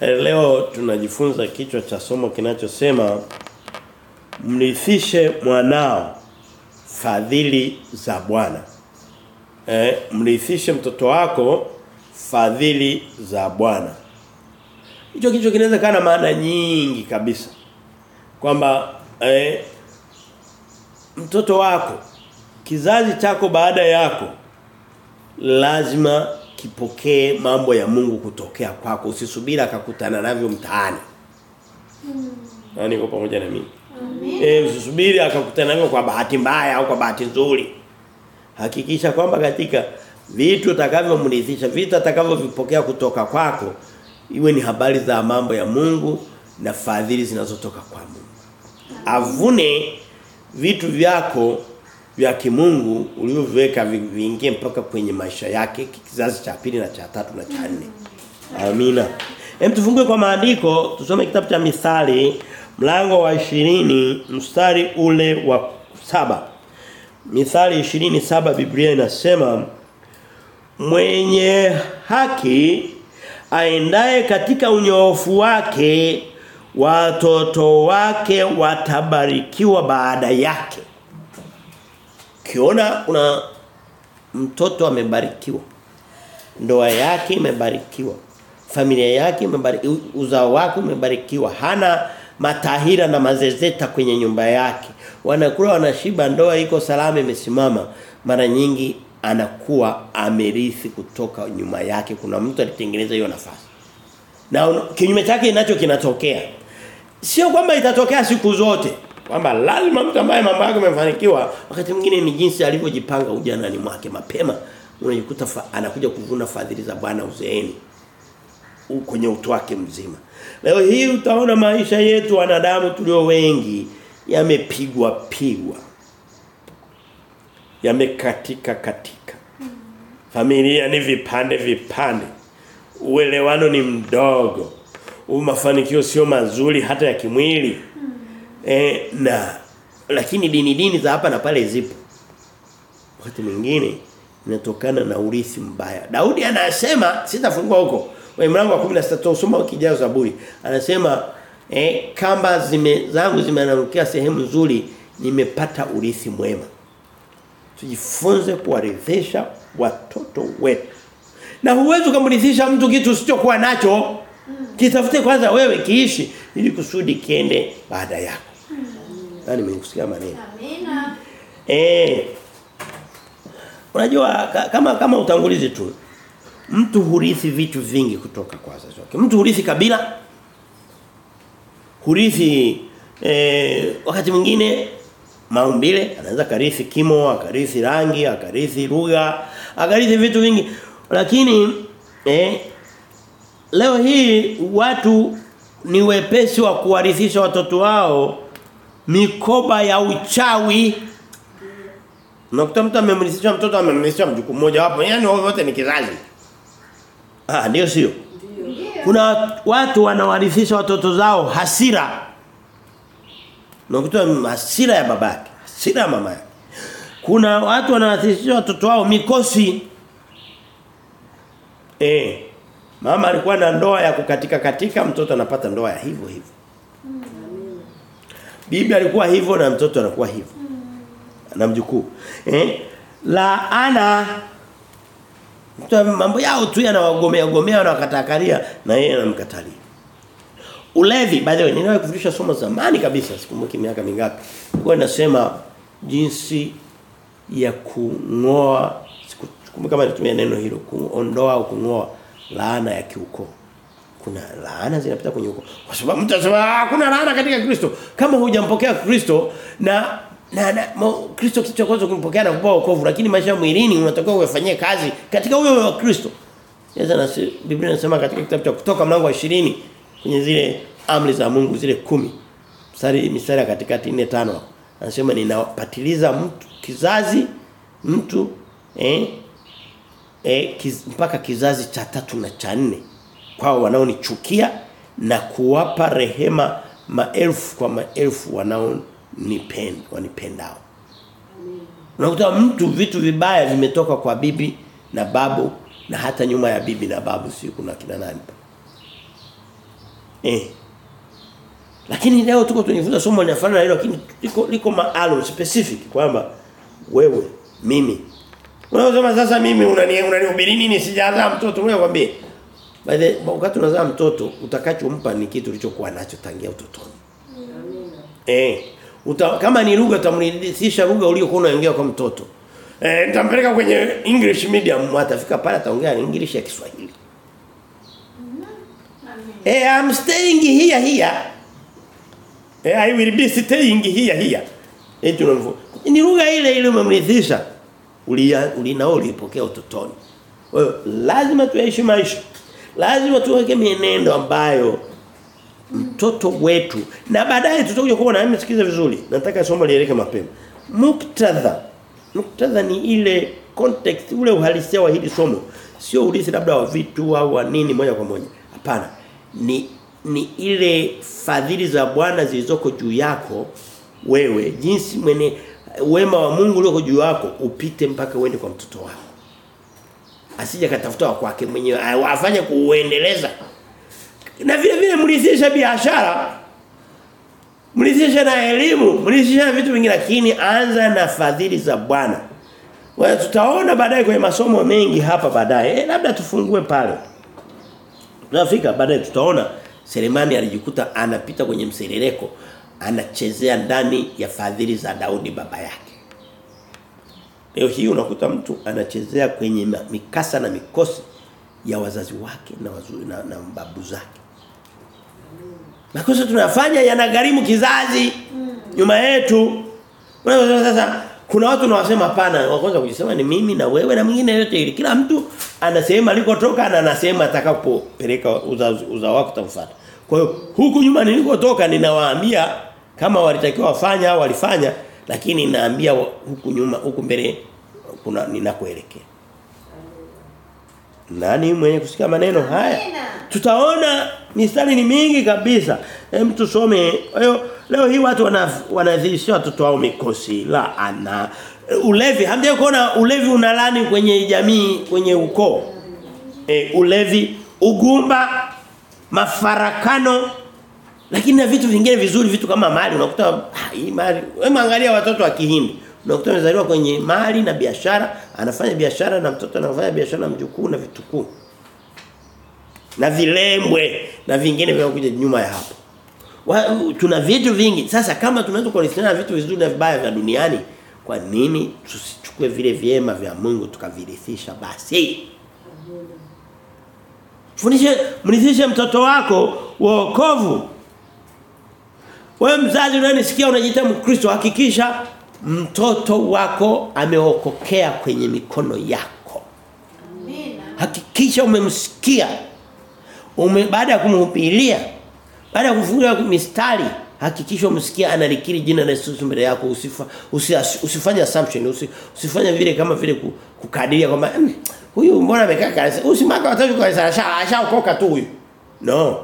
Leo tunajifunza kichwa cha somo kinachosema mrithishe mwanao fadhili za Bwana. Eh, mrithishe mtoto wako fadhili za Bwana. Hicho kichwa kinaweza kana maana nyingi kabisa. Kwamba eh, mtoto wako kizazi chako baada yako lazima kipokee mambo ya Mungu kutokea kwako usisubiri akakutana navyo mtaani. Mm. Nani uko pamoja na mimi? Amen. Eh usisubiri akakutana navyo kwa bahati mbaya au kwa bahati nzuri. Hakikisha kwamba katika vitu utakavyomridhisha, vitu atakavyovipokea kutoka kwako iwe ni habari za mambo ya Mungu na fadhili zinazotoka kwa Mungu. Avune vitu vyako vya kimungu ulivyoviweka viingie mpaka kwenye maisha yake kizazi cha pili na cha tatu na cha nne. Amina. Hem tufungue kwa maandiko tusome kitabu cha Mithali mlango wa 20 mstari ule wa saba Mithali 27 Biblia inasema mwenye haki aendaye katika unyoofu wake watoto wake watabarikiwa baada yake. Kiona una mtoto amebarikiwa. Ndoa yake imebarikiwa. Familia yake imebarikiwa, uzao wake umebarikiwa. Hana matahira na mazezeta kwenye nyumba yake. Wanakula wanashiba ndoa iko salama imesimama. Mara nyingi anakuwa amerithi kutoka nyuma yake. Kuna mtu alitengeneza hiyo nafasi. Na kinyume chake inacho kinatokea. Sio kwamba itatokea siku zote kwamba lazima mtu ambaye mambo yake yamefanikiwa wakati mwingine ni jinsi alivyojipanga ujanani mwake mapema. Unajikuta anakuja kuvuna fadhili za Bwana uzeeni kwenye utu wake mzima. Leo hii utaona maisha yetu wanadamu tulio wengi yamepigwa pigwa yamekatika katika. Familia ni vipande vipande uelewano ni mdogo mafanikio sio mazuri hata ya kimwili E, na lakini dini dini za hapa na pale zipo. Wakati mwingine inatokana na urithi mbaya. Daudi anasema sitafungua huko. Wewe mlango wa 16 usoma ukijao Zaburi. Anasema eh, kamba zime zangu zimeangukia sehemu nzuri nimepata urithi mwema. Tujifunze kuwarithisha watoto wetu. Na huwezi kumrithisha mtu kitu usichokuwa nacho. Kitafute kwanza wewe kiishi ili kusudi kiende baada yako. Nani nimekusikia maneno? Amina. Eh. Unajua kama kama utangulizi tu. Mtu hurithi vitu vingi kutoka kwa wazazi wake. Mtu hurithi kabila. Hurithi eh, wakati mwingine maumbile, anaweza karithi kimo, akarithi rangi, akarithi lugha, akarithi vitu vingi. Lakini eh, leo hii watu ni wepesi wa kuwarithisha watoto wao mikoba ya uchawi. Unakuta mtu amemrithisha mtoto amemrithisha mjukuu mmoja wapo. Yaani wote ni kizazi. Ah, ndio sio. Kuna watu wanawarithisha watoto zao hasira. Unakuta hasira ya babake, hasira ya mama yake. Kuna watu wanawarithisha watoto wao mikosi. Eh. Mama alikuwa na ndoa ya kukatika katika mtoto anapata ndoa ya hivyo hivyo. Bibi alikuwa hivyo na mtoto anakuwa hivyo. Na mjukuu. Eh? Laana ana mambo yao tu yanawagomea gomea na wakatakaria na yeye anamkatalia. Ulevi by the way ninawe kufundisha somo zamani kabisa sikumbuki miaka mingapi. Kwa nasema jinsi ya kungoa sikumbuki kama nitumia neno hilo kuondoa au kungoa laana ya kiukoo kuna laana zinapita kwenye huko. Kwa sababu mtu anasema hakuna laana katika Kristo. Kama hujampokea Kristo na na, na Kristo kitu cha kwanza kumpokea na kupewa wokovu lakini maisha mwilini unatakiwa uyafanyie kazi katika huyo wa Kristo. Sasa na Biblia inasema katika kitabu cha kutoka mlango wa 20 kwenye zile amri za Mungu zile kumi mstari mstari katikati 4 5 anasema ninapatiliza mtu kizazi mtu eh eh kiz, mpaka kizazi cha tatu na cha nne kwao wanaonichukia na kuwapa rehema maelfu kwa maelfu wanaonipenda wanipendao. Unakuta mtu vitu vibaya vimetoka kwa bibi na babu na hata nyuma ya bibi na babu si kuna kina nani. Eh. Lakini leo tuko tunajifunza somo linafanana hilo lakini liko liko maalum specific kwamba wewe mimi Unasema sasa mimi unani unanihubiri nini sijazaa mtoto wewe kwambie. By the wakati unazaa mtoto utakachompa ni kitu ulichokuwa nacho tangia utotoni. Eh. Uta, kama ni lugha utamridhisha lugha uliyokuwa unaongea kwa mtoto. Eh nitampeleka kwenye English medium atafika pale ataongea English ya Kiswahili. Eh I'm staying here here. Eh I will be staying here here. Eh tunamfu. Ni lugha ile ile umemridhisha. Ulinao ulipokea utotoni. Kwa hiyo lazima tuheshimu maisha. Lazima tuweke mienendo ambayo mtoto wetu na baadaye tutakuja kuona msikize vizuri. Nataka somo lieleke mapema. Muktadha. Muktadha ni ile context ule uhalisia wa hili somo. Sio ulisi labda wa vitu au wa nini moja kwa moja. Hapana. Ni ni ile fadhili za Bwana zilizoko juu yako wewe jinsi mwene wema wa Mungu ulioko juu yako upite mpaka uende kwa mtoto wako. Asije katafuta kwake mwenyewe afanye kuuendeleza. Na vile vile mlizisha biashara. mlizisha na elimu, mlizisha na vitu vingine lakini anza na fadhili za Bwana. Wewe tutaona baadaye kwenye masomo mengi hapa baadaye. Eh, labda tufungue pale. Tunafika baadaye tutaona Selemani alijikuta anapita kwenye mserereko anachezea ndani ya fadhili za Daudi baba yake. Leo hii unakuta mtu anachezea kwenye mikasa na mikosi ya wazazi wake na wazuri na, na babu zake. Makosa tunafanya yanagharimu kizazi nyuma yetu. Unaweza sasa kuna watu nawasema hapana, wanaanza kujisema ni mimi na wewe na mwingine yote ili. Kila mtu anasema alikotoka na anasema atakapopeleka uzao uza wako tafuta. Kwa hiyo huku nyuma nilikotoka ninawaambia kama walitakiwa wafanya au walifanya lakini naambia huku nyuma huku mbele kuna ninakoelekea. Nani mwenye kusikia maneno haya? Tutaona mistari ni mingi kabisa. Hem tusome. leo leo hii watu wanadhihirisha watoto wao mikosi la ana ulevi. Hamjawahi kuona ulevi unalani kwenye jamii kwenye ukoo. E, ulevi, ugumba, mafarakano lakini na vitu vingine vizuri vitu kama mali unakuta ah, hii mali. Wewe watoto wa Kihindi. Unakuta wamezaliwa kwenye mali na biashara anafanya biashara na mtoto anafanya biashara na mjukuu na vitukuu. Na vilembwe na vingine vinakuja nyuma ya hapo. Tuna vitu vingi. Sasa kama tunaweza kuonekana vitu vizuri na vibaya vya duniani kwa nini tusichukue vile vyema vya Mungu tukavirithisha basi? Fundishe mrithishe mtoto wako wokovu wewe mzazi unanisikia unajiita Mkristo hakikisha mtoto wako ameokokea kwenye mikono yako. Amina. Hakikisha umemsikia. Ume baada ya kumhubiria, baada ya kufunga mistari, hakikisha umsikia analikiri jina la Yesu mbele yako usifa usi, usifanye assumption usi, usifanye vile kama vile kukadiria kwamba mm, huyu mbona amekaa kanisa usimaka watatu kwa kanisa ashaokoka tu huyu. No.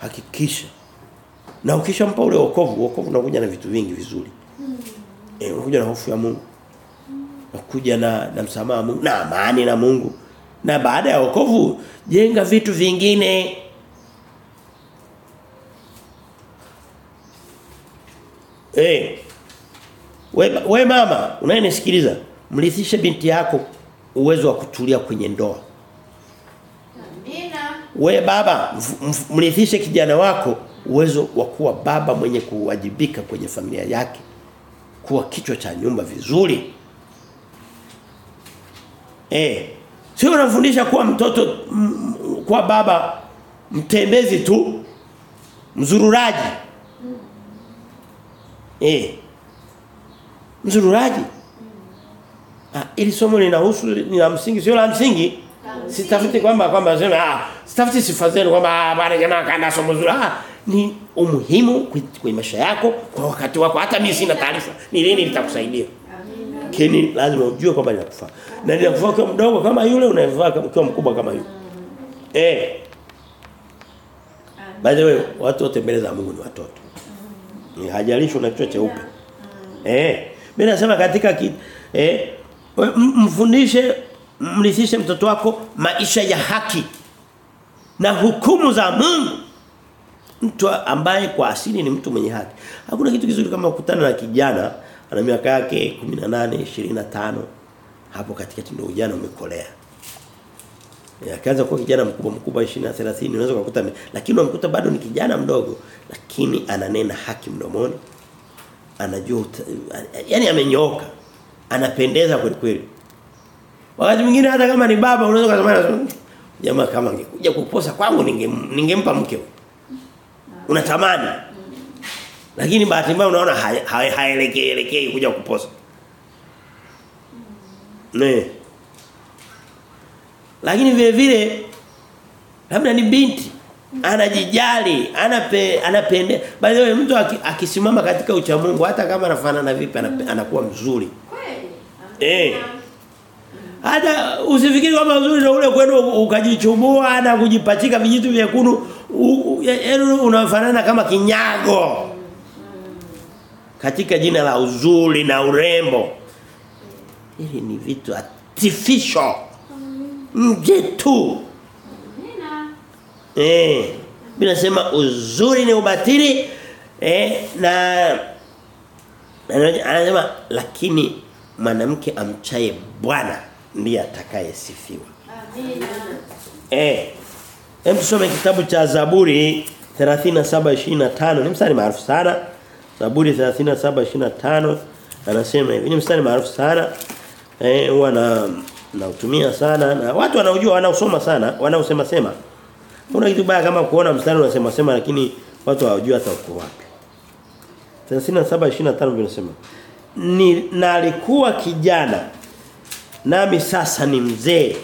Hakikisha na ukishampa ule wokovu, wokovu unakuja na vitu vingi vizuri. Mm. Eh, unakuja na hofu ya Mungu. Unakuja na na msamaha Mungu, na amani na Mungu. Na baada ya wokovu, jenga vitu vingine. Eh. We, we mama, unayenisikiliza, mlithishe binti yako uwezo wa kutulia kwenye ndoa. Amina. We baba, mlithishe kijana wako uwezo wa kuwa baba mwenye kuwajibika kwenye familia yake kuwa kichwa cha nyumba vizuri. Eh sio unafundisha kuwa mtoto m, kuwa baba mtembezi tu mzururaji? Eh mzururaji? Ah ili somo linahusu ni la msingi sio la msingi. Sitafuti kwamba kwamba sema ah sitafuti sifa zenu kwamba bwana jamaa kaenda somo zuri. Ah ni umuhimu kwenye maisha yako kwa wakati wako. Hata mimi sina taarifa. Ni lini litakusaidia kini lazima ujue kwamba linakufaa na linakufaa kwa mdogo kama yule unavaa kwa mkubwa kama yule. Eh. By the way watu wote mbele za Mungu ni watoto. Ni hajalishi una kichwa cheupe. Eh. Mimi nasema katika ki, eh mfundishe mlisishe mtoto wako maisha ya haki na hukumu za Mungu. Mtu ambaye kwa asili ni mtu mwenye haki. Hakuna kitu kizuri kama kukutana na kijana ana miaka yake 18, 25. Hapo katikati ndio ujana umekolea. Akaanza kuwa kijana mkubwa mkubwa 20 30 unaweza kukuta lakini unamkuta bado ni kijana mdogo lakini ananena haki mdomoni. Anajua yani amenyooka. Anapendeza kweli kweli. Wakati mwingine hata kama ni baba unaweza kusema jamaa kama angekuja kuposa kwangu ningempa ninge mke. Unatamani. Lakini bahati mbaya unaona haelekei elekei kuja kuposa. Ne. Lakini vile vile labda ni binti anajijali, anape anapende. By the way mtu akisimama katika ucha Mungu hata kama anafanana vipi anakuwa mzuri. Kweli. Eh. Hata usifikiri kwamba uzuri na ule kwenda ukajichubua na kujipachika vijitu vyekundu unafanana kama kinyago. Katika jina la uzuri na urembo. Hili ni vitu artificial. Nje tu. Eh. Bila sema uzuri ni ubatili eh na anasema lakini mwanamke amchaye Bwana ndiye atakayesifiwa. Amina. Eh. Hem tusome kitabu cha Zaburi 37:25 ni mstari maarufu sana. Zaburi 37:25 anasema hivi ni mstari maarufu sana. Eh huwa na nautumia sana na watu wanaojua wanaosoma sana wanaosema sema. Kuna kitu baya kama kuona mstari unasema sema lakini watu hawajui hata uko wapi. 37:25 vinasema ni na alikuwa kijana nami sasa ni mzee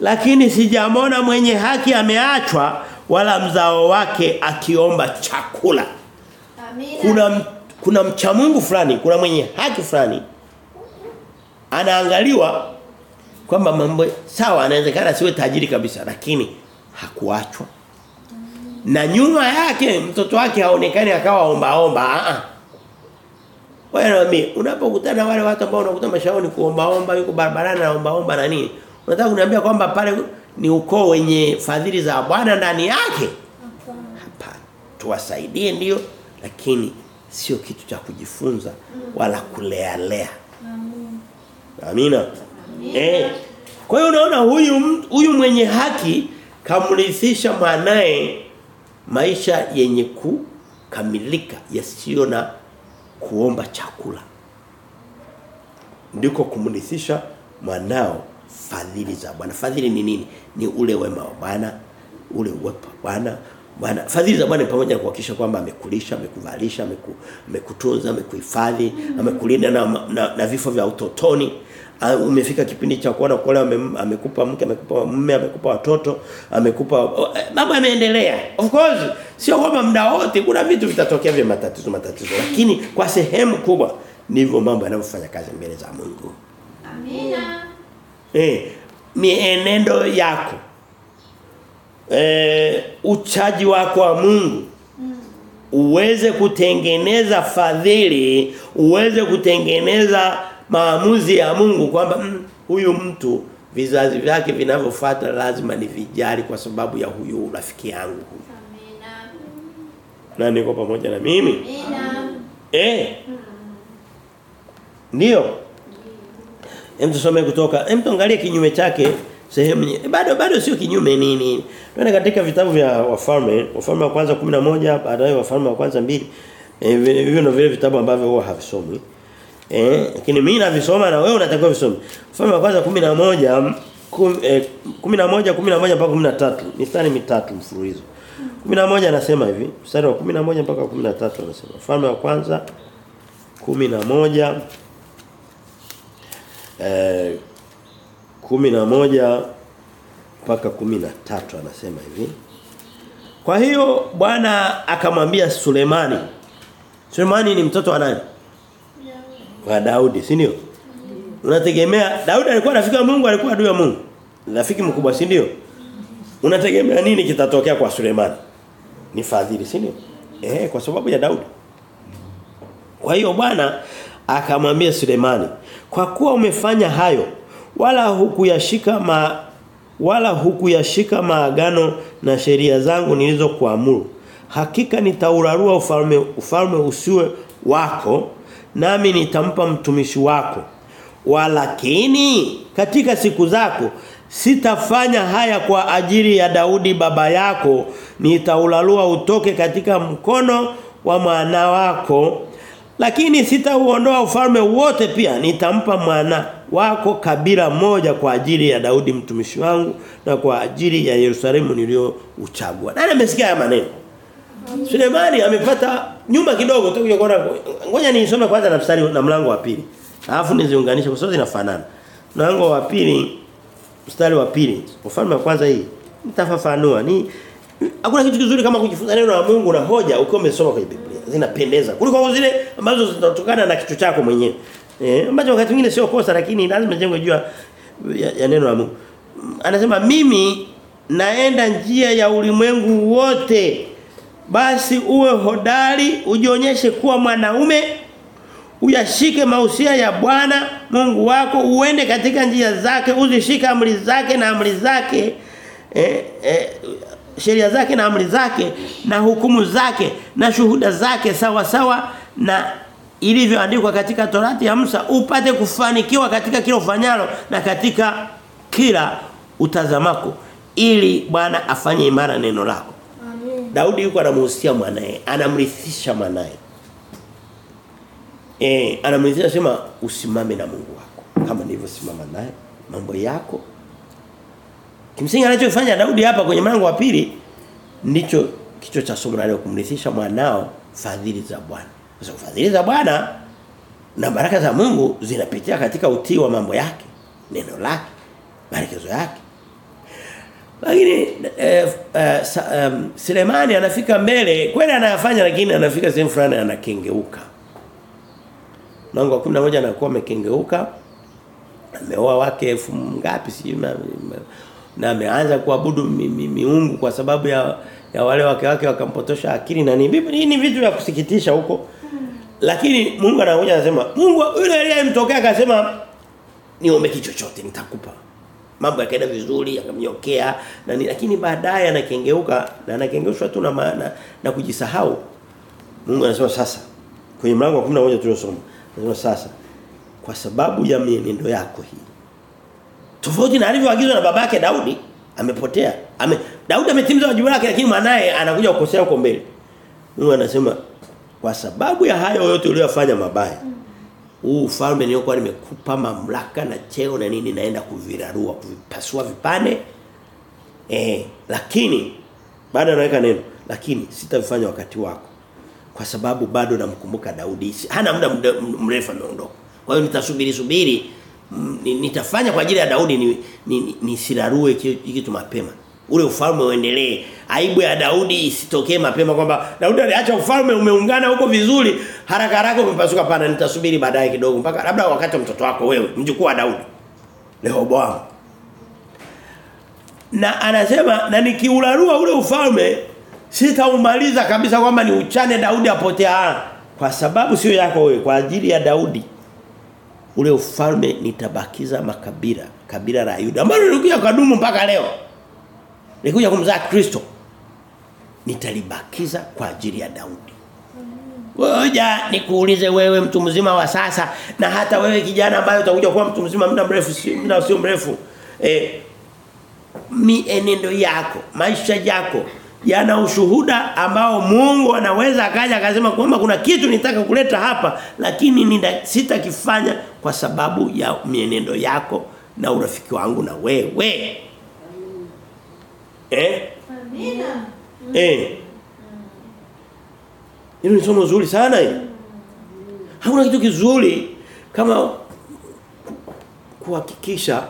lakini sijamona mwenye haki ameachwa wala mzao wake akiomba chakula. Amina. kuna kuna mcha Mungu fulani kuna mwenye haki fulani. Anaangaliwa kwamba mambo sawa anawezekana siwe tajiri kabisa lakini hakuachwa. Na nyuma yake mtoto wake haonekani akawa omba omba a a wewe unapokutana wale watu ambao unakuta mashauri kuomba omba yuko barabarani na omba omba na nini unataka kuniambia kwamba pale ni ukoo wenye fadhili za Bwana ndani yake? Hapana. Tuwasaidie ndio lakini sio kitu cha kujifunza wala kulea lea amina. Eh. Kwa hiyo unaona huyu huyu mwenye haki kamrithisha mwanae maisha yenye kukamilika yasiyo na kuomba chakula. Ndiko kumrithisha mwanao fadhili za Bwana fadhili ni nini ni ule wema wa Bwana ule uwepo wa Bwana Bwana fadhili za Bwana pamoja na kuhakikisha kwamba amekulisha, amekuvalisha, amekutunza, amekuhifadhi, amekulinda na, na, na vifo vya utotoni. Umefika kipindi cha kuona kuolewa amekupa mke, amekupa mume, amekupa watoto, amekupa uh, mambo yameendelea. Of course, sio kwamba muda wote kuna vitu vitatokea vya matatizo matatizo, lakini kwa sehemu kubwa ndivyo mambo yanavyofanya kazi mbele za Mungu. Amina. Eh, mienendo yako. Eh, uchaji wako wa Mungu. Uweze kutengeneza fadhili uweze kutengeneza maamuzi ya Mungu kwamba mm, huyu mtu vizazi vyake vinavyofuata lazima ni vijali kwa sababu ya huyu rafiki yangu huyu. Amina. na niko pamoja na mimi? Amina. eh ndio Hem tusome kutoka hem tuangalie kinyume chake sehemu nyingine. bado bado sio kinyume nini. Tuende katika vitabu vya wafalme, wafalme wa kwanza 11 baadaye wafalme wa kwanza 2. Eh hivyo ndio vile vitabu ambavyo huwa havisomwi. Eh lakini mimi navisoma na wewe unatakiwa visome. Wafalme wa kwanza 11 eh, 11 11 mpaka 13 mistari mitatu mfululizo. 11 anasema hivi, mstari wa 11 mpaka 13 anasema. Wafalme wa kwanza 11 eh 11 mpaka 13 anasema hivi. Kwa hiyo Bwana akamwambia Sulemani. Sulemani ni mtoto wa nani? Wa Daudi, si ndio? Unategemea Daudi alikuwa rafiki wa Mungu, alikuwa adui wa Mungu. Rafiki mkubwa, si ndio? Unategemea nini kitatokea kwa Sulemani? Ni fadhili, si ndio? Eh, kwa sababu ya Daudi. Kwa hiyo Bwana akamwambia Sulemani, kwa kuwa umefanya hayo wala hukuyashika ma, wala hukuyashika maagano na sheria zangu nilizokuamuru hakika nitaurarua ufalme ufalme usiwe wako nami nitampa mtumishi wako. Walakini katika siku zako sitafanya haya kwa ajili ya Daudi baba yako. Nitaulalua utoke katika mkono wa mwana wako lakini sitauondoa ufalme wote pia. Nitampa mwana wako kabila moja kwa ajili ya Daudi mtumishi wangu na kwa ajili ya Yerusalemu niliyouchagua nani amesikia haya maneno? Sulemani amepata nyuma kidogo tu kuona. Ngoja nisome kwanza na mstari na mlango wa pili. Alafu niziunganishe kwa sababu zinafanana. Mlango wa pili mstari wa pili. Ufalme wa kwanza hii. Nitafafanua. Ni hakuna kitu kizuri kama kujifunza neno la Mungu na hoja ukiwa umesoma kwenye Biblia zinapendeza kuliko zile ambazo zinatokana na kichwa chako mwenyewe. Eh ambacho wakati mwingine sio kosa lakini lazima jengwe jua ya, ya neno la Mungu. Anasema mimi naenda njia ya ulimwengu wote. Basi uwe hodari ujionyeshe kuwa mwanaume uyashike mausia ya Bwana Mungu wako uende katika njia zake uzishike amri zake na amri zake. Eh, eh, sheria zake na amri zake na hukumu zake na shuhuda zake sawa sawa na ilivyoandikwa katika Torati ya Musa upate kufanikiwa katika kila ufanyalo na katika kila utazamako ili Bwana afanye imara neno lako Amen. Daudi yuko anamuhusia mwanae, anamrithisha mwanae. Eh, anamrithisha sema usimame na Mungu wako. Kama nilivyosimama naye, mambo yako. Kimsingi anachofanya Daudi hapa kwenye mlango wa pili ndicho kichwa cha somo leo kumrithisha mwanao fadhili za Bwana. Sasa fadhili za Bwana na baraka za Mungu zinapitia katika utii wa mambo yake, neno lake, maelekezo yake. Lakini eh, eh, sa, um, Sulemani anafika mbele, kweli anayafanya lakini anafika sehemu fulani anakengeuka. Mlango wa 11 anakuwa amekengeuka. Ameoa wake elfu ngapi sijui na, ameanza kuabudu mi, mi, miungu kwa sababu ya ya wale wake wake wakampotosha akili na nini. Hii ni vitu vya kusikitisha huko. Lakini Mungu anakuja anasema Mungu yule aliyemtokea akasema niombe kichochote chochote nitakupa mambo yakaenda vizuri akamnyokea na ni, lakini baadaye anakengeuka na anakengeushwa tu na maana na kujisahau Mungu anasema sasa kwenye mlango wa 11 tuliosoma anasema sasa kwa sababu ya mienendo yako hii tofauti na alivyoagizwa na babake Daudi amepotea. Ame Daudi ametimiza wajibu wake lakini mwanae anakuja kukosea huko mbele. Mungu anasema kwa sababu ya hayo yote uliyofanya mabaya huu ufalme niliokuwa nimekupa mamlaka na cheo na nini naenda kuvirarua kuvipasua vipande. Eh lakini bado anaweka neno lakini sitavifanya wakati wako. Kwa sababu bado namkumbuka Daudi. Hana muda mrefu ameondoka. Kwa hiyo nitasubiri subiri nitafanya kwa ajili ya Daudi ni, ni, nisirarue ni kitu mapema. Ule ufalme uendelee. Aibu ya Daudi isitokee mapema kwamba Daudi aliacha ufalme umeungana huko vizuri haraka haraka umepasuka. Pana nitasubiri baadaye kidogo mpaka labda wakati mtoto wako wewe mjukuu wa Daudi. Rehoboam na anasema na nikiularua ule ufalme sitaumaliza kabisa kwamba ni uchane Daudi apotea kwa sababu sio yako wewe kwa ajili ya Daudi ule ufalme nitabakiza makabila kabila la Yuda ambalo lilikuja kudumu mpaka leo. Nilikuja kumzaa Kristo. Nitalibakiza kwa ajili ya Daudi. Ngoja nikuulize wewe mtu mzima wa sasa na hata wewe kijana ambaye utakuja kuwa mtu mzima muda mrefu si muda sio mrefu eh mienendo yako maisha yako yana ushuhuda ambao Mungu anaweza akaja akasema kwamba kuna kitu nitaka kuleta hapa lakini sitakifanya kwa sababu ya mienendo yako na urafiki wangu na wewe Eh? Amina. Eh. Hilo ni somo zuri sana hili. Hakuna kitu kizuri kama kuhakikisha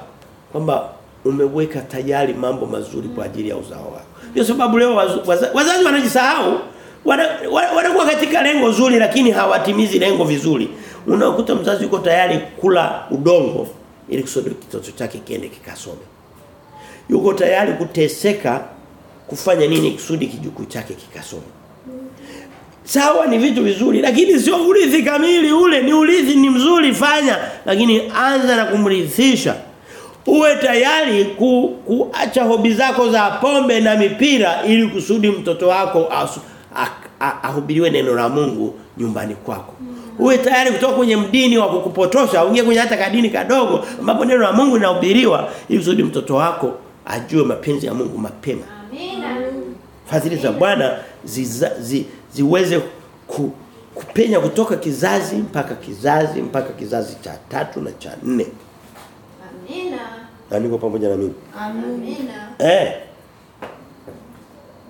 kwamba umeweka tayari mambo mazuri kwa ajili ya uzao wako. Ndio sababu leo wazazi, wanajisahau wanakuwa wana, katika lengo zuri lakini hawatimizi lengo vizuri. Unakuta mzazi yuko tayari kula udongo ili kusudi kitoto chake kiende kikasome. Yuko tayari kuteseka kufanya nini kusudi kijukuu chake kikasome. Sawa ni vitu vizuri lakini sio urithi kamili ule ni urithi ni mzuri fanya lakini anza na kumrithisha. Uwe tayari ku, kuacha hobi zako za pombe na mipira ili kusudi mtoto wako asu, ahubiriwe neno la Mungu nyumbani kwako. Uwe tayari kutoka kwenye mdini wa kukupotosha, uingie kwenye hata kadini kadogo ambapo neno la Mungu linahubiriwa ili kusudi mtoto wako ajue mapenzi ya Mungu mapema. Amina. Fadhili za Bwana zi, zi, ziweze ku, kupenya kutoka kizazi mpaka kizazi mpaka kizazi cha tatu na cha nne. Na niko pamoja na mimi. Amina. Eh.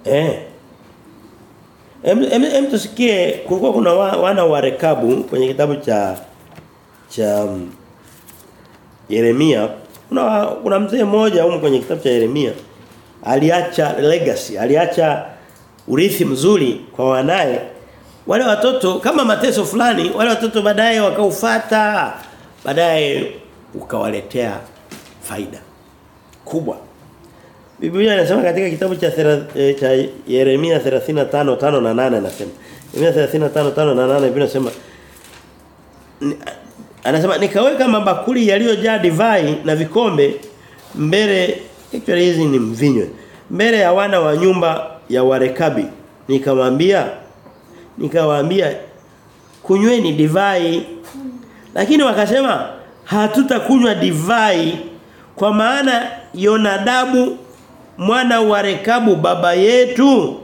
Eh. Em, em, em tusikie kulikuwa kuna wa, wana wa Rekabu kwenye kitabu cha cha um, Yeremia. Kuna kuna mzee mmoja huko kwenye kitabu cha Yeremia aliacha legacy, aliacha urithi mzuri kwa wanae Wale watoto kama mateso fulani, wale watoto baadaye wakaufata, baadaye ukawaletea faida kubwa. Biblia inasema katika kitabu cha e, cha Yeremia 35:5 na 8 anasema. Yeremia 35:5 na 8 Biblia inasema anasema nikaweka mabakuli yaliyojaa divai na vikombe mbele actually hizi ni mvinyo mbele ya wana wa nyumba ya Warekabi nikamwambia nikawaambia kunyweni divai lakini wakasema hatutakunywa divai kwa maana Yonadabu mwana wa Rekabu baba yetu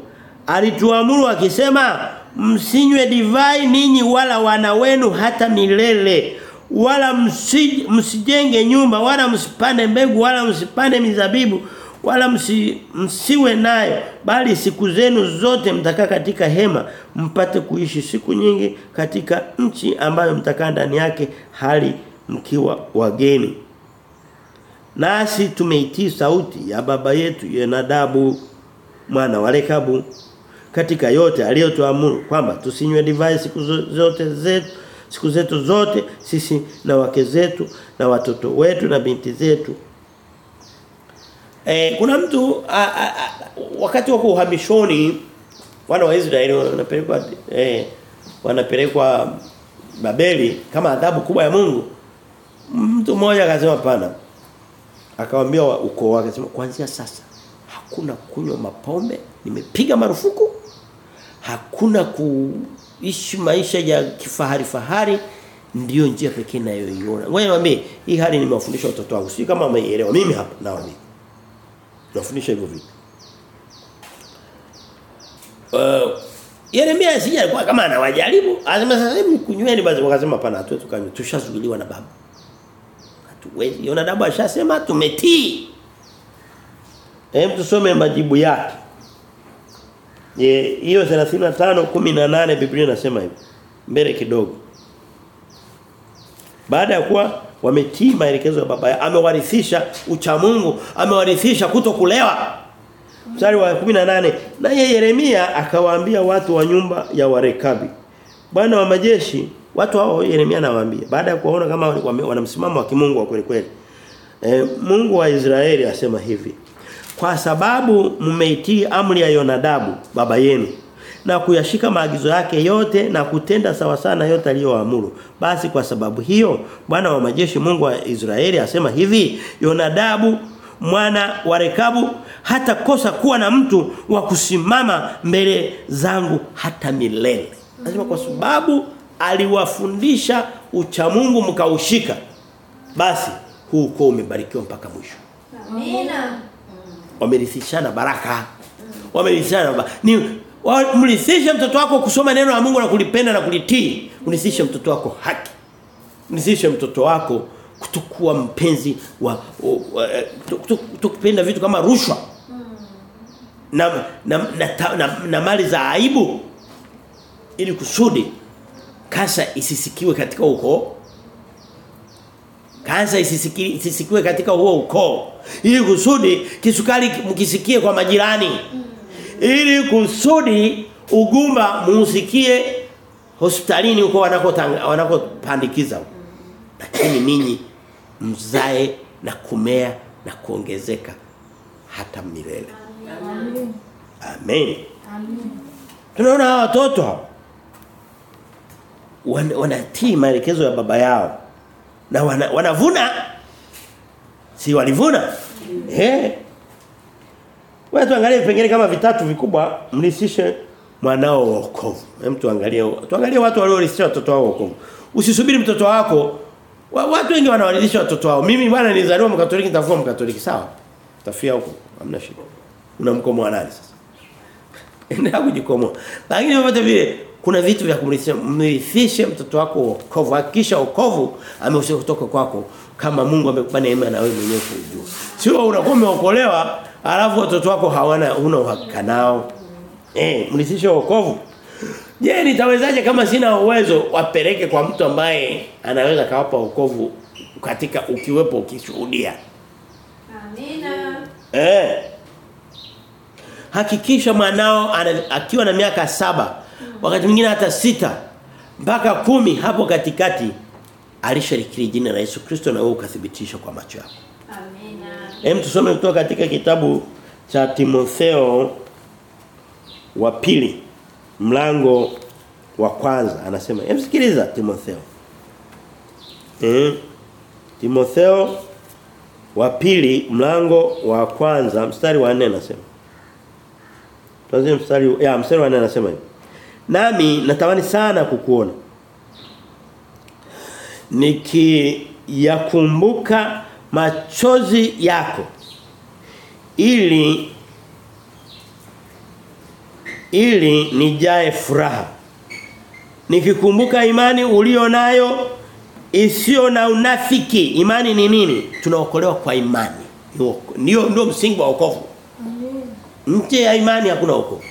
alituamuru akisema msinywe divai ninyi wala wana wenu hata milele wala msi, msijenge nyumba wala msipande mbegu wala msipande mizabibu wala msi, msiwe nayo bali siku zenu zote mtakaa katika hema mpate kuishi siku nyingi katika nchi ambayo mtakaa ndani yake hali mkiwa wageni nasi tumeitii sauti ya baba yetu Yenadabu mwana wa Rekabu katika yote aliyotuamuru kwamba tusinywe divai siku zote zetu siku zetu zote sisi na wake zetu na watoto wetu na binti zetu Eh, kuna mtu a, a, a, wakati wa kuhamishoni wana wa Israeli wanapelekwa eh, wanapelekwa Babeli kama adhabu kubwa ya Mungu. Mtu mmoja akasema pana. Akamwambia wa- ukoo wake sema kuanzia sasa hakuna kunywa mapombe, nimepiga marufuku. Hakuna kuishi maisha ya kifahari fahari ndiyo njia pekee ninayoiona. Ngoja niwaambie, hii hali nimewafundisha watoto wangu. Sio kama wameielewa. Mimi hapa nawaambia. Nafundisha hivyo vitu. Uh, Yeremia sija alikuwa kama anawajaribu, anasema sasa hivi kunyweni basi wakasema hapana hatuwezi tukanywe. tushazuiliwa na baba. Hatuwezi. Yonadabu ashasema tumetii. Hem tusome majibu yake. Je, hiyo 35 18 Biblia inasema hivi. Mbele kidogo. Baada ya kuwa wametii maelekezo ya baba yao, amewarithisha uchamungu amewarithisha kuto kulewa Mstari wa 18 naye Yeremia akawaambia watu wa nyumba ya Warekabi. Bwana wa majeshi, watu hao Yeremia anawaambia baada ya kuona kama wanamsimama wa kimungu wa kweli kweli. E, Mungu wa Israeli asema hivi. Kwa sababu mmeitii amri ya Yonadabu baba yenu na kuyashika maagizo yake yote na kutenda sawa sana yote aliyoamuru. Basi kwa sababu hiyo Bwana wa majeshi Mungu wa Israeli asema hivi, Yonadabu mwana wa Rekabu hata kosa kuwa na mtu wa kusimama mbele zangu hata milele. Anasema kwa sababu aliwafundisha uchamungu mkaushika. Basi huu ukoo umebarikiwa mpaka mwisho Amina. wamerithishana baraka. Wamerithishana ni mrithishe mtoto wako kusoma neno la Mungu na kulipenda na kulitii. Mrithishe mtoto wako haki. Mrithishe mtoto wako kutokuwa mpenzi wa, wa, eh, kuto- kuto- kutokupenda vitu kama rushwa. Na na, na, na, na, na mali za aibu ili kusudi kansa isisikiwe katika ukoo. Kansa isisikiwe, isisikiwe katika huo ukoo. Ili kusudi kisukari mkisikie kwa majirani. Ili kusudi ugumba muusikie hospitalini huko wanakopandikiza. Lakini ninyi mzae na kumea na kuongezeka hata milele. Amen. Amen. Tunaona hawa watoto wan- wanatii maelekezo ya baba yao na wana, wanavuna Si walivuna? Eh. Wewe tuangalie vipengele kama vitatu vikubwa mlisishe mwanao wokovu. Hem tuangalie tuangalie watu waliorisisha watoto wao wokovu. Usisubiri mtoto wako wa, watu wengi wanawalisha watoto wao. Mimi bwana nilizaliwa mkatoliki nitakuwa mkatoliki sawa. Tafia huko. Hamna shida. Unamkomoa nani sasa? Endelea kujikomoa. Lakini vyote vile kuna vitu vya kumrithisha mrithishe mtoto wako wokovu. Hakikisha wokovu ameusha kutoka kwako kama Mungu amekupa neema na wewe mwenyewe kujua. Sio unakuwa umeokolewa alafu watoto wako hawana huna uhakika nao. Eh, mrithishe wokovu. Je, nitawezaje kama sina uwezo wapeleke kwa mtu ambaye anaweza kawapa wokovu katika ukiwepo ukishuhudia. Amina. Eh. Hakikisha mwanao akiwa na miaka saba wakati mwingine hata sita mpaka kumi hapo katikati alishirikiri jina la Yesu Kristo na wewe ukathibitisha kwa macho yako. Amina. Hem tusome kutoka katika kitabu cha Timotheo wa pili mlango wa kwanza anasema hem sikiliza Timotheo. Eh Timotheo wa pili mlango wa kwanza mstari wa 4 anasema. Tuanze mstari ya mstari wa 4 anasema hivi. Nami natamani sana kukuona. Nikiyakumbuka machozi yako ili ili nijae furaha. Nikikumbuka imani ulio nayo isiyo na unafiki. Imani ni nini? Tunaokolewa kwa imani. Ndio ndio msingi wa wokovu. Nje ya imani hakuna wokovu.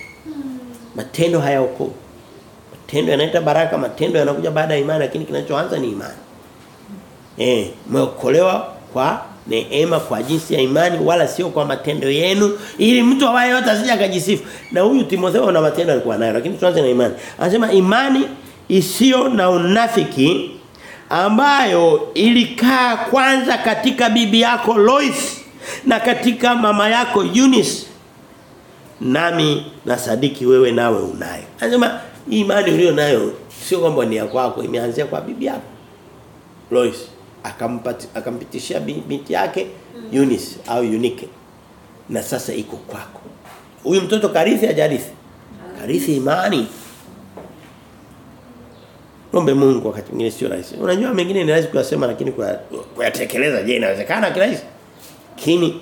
Matendo hayaokovu. Matendo yanaita baraka, matendo yanakuja baada ya imani lakini kinachoanza ni imani. Eh, mmeokolewa kwa neema kwa jinsi ya imani wala sio kwa matendo yenu ili mtu awaye yote asije akajisifu. Na huyu Timotheo na matendo alikuwa nayo lakini tuanze na imani. Anasema imani isiyo na unafiki ambayo ilikaa kwanza katika bibi yako Lois na katika mama yako Eunice nami nasadiki wewe nawe unayo. Anasema imani ulio nayo sio kwamba ni ya kwako imeanzia kwa bibi yako Lois akampati akampitishia binti yake Eunice au Unique na sasa iko kwako. Huyu mtoto karithi ajarithi. Karithi imani. Ombe Mungu wakati mwingine sio rahisi. Unajua mengine ni rahisi kuyasema lakini kuyatekeleza je inawezekana kirahisi? Lakini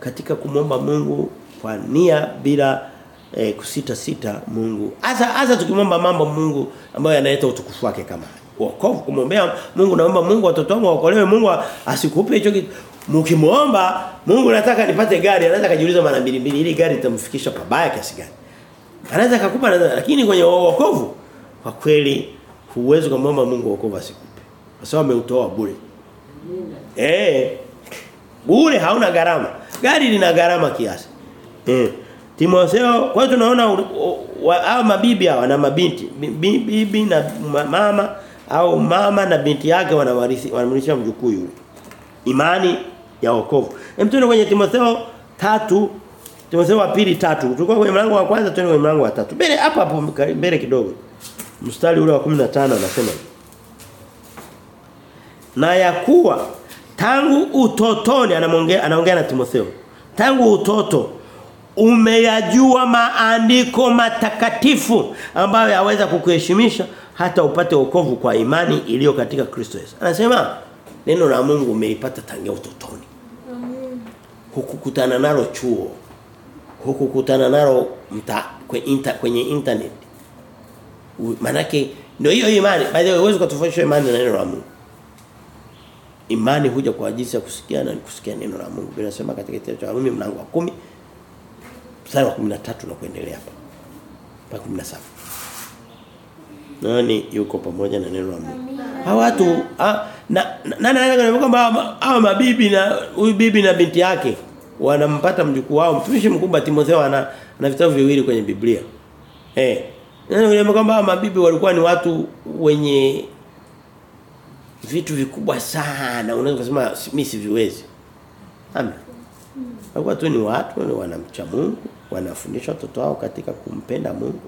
katika kumomba Mungu kwa nia bila eh, kusita sita Mungu. Hasa hasa tukimwomba mambo Mungu ambayo yanaleta utukufu wake kama wokovu kumwombea Mungu naomba Mungu watoto wangu waokolewe Mungu asikupe hicho kitu. Mkimuomba Mungu nataka nipate gari anaweza kujiuliza mara mbili mbili ili gari litamfikisha pabaya kiasi gani. Anaweza kukupa lakini kwenye wokovu kwa kweli huwezi kumwomba Mungu wokovu asikupe. Kwa sababu ameutoa bure. Eh. Bure hauna gharama. Gari lina gharama kiasi. Eh. Timotheo kwa hiyo tunaona hao mabibi hawa na mabinti bibi na mama au mama na binti yake wanawarithi wanamrisha mjukuu yule. Imani ya wokovu. Hem tuende kwenye Timotheo tatu Timotheo wa pili tatu. Tulikuwa kwenye mlango wa kwanza tuende kwenye mlango wa tatu. Mbele hapa hapo mbele kidogo. Mstari ule wa 15 anasema Na ya kuwa tangu utotoni anaongea anaongea na Timotheo. Tangu utoto umeyajua maandiko matakatifu ambayo yaweza kukuheshimisha hata upate wokovu kwa imani iliyo katika Kristo Yesu. Anasema neno la Mungu umeipata tangia utotoni. Hukukutana nalo chuo. Hukukutana nalo mta, kwenye, inter, kwenye internet. Manake ndio hiyo imani. By the way uwezo kutofautisha imani na neno la Mungu. Imani huja kwa jinsi ya kusikia na kusikia neno la Mungu. Bila sema katika kitabu cha Warumi mlango wa kumi mstari wa 13 na kuendelea hapa. Mpaka 17. Nani yuko pamoja na neno la Mungu? Hawa watu na nani anaweza kwamba hawa mabibi na huyu bibi na binti yake wanampata mjukuu wao mtumishi mkubwa Timotheo ana na vitabu viwili kwenye Biblia. Eh. Nani kwamba hawa mabibi walikuwa ni watu wenye vitu vikubwa sana unaweza kusema mimi siviwezi. Hamna. Walikuwa tu ni watu wanamcha Mungu, wanafundisha watoto wao katika kumpenda Mungu.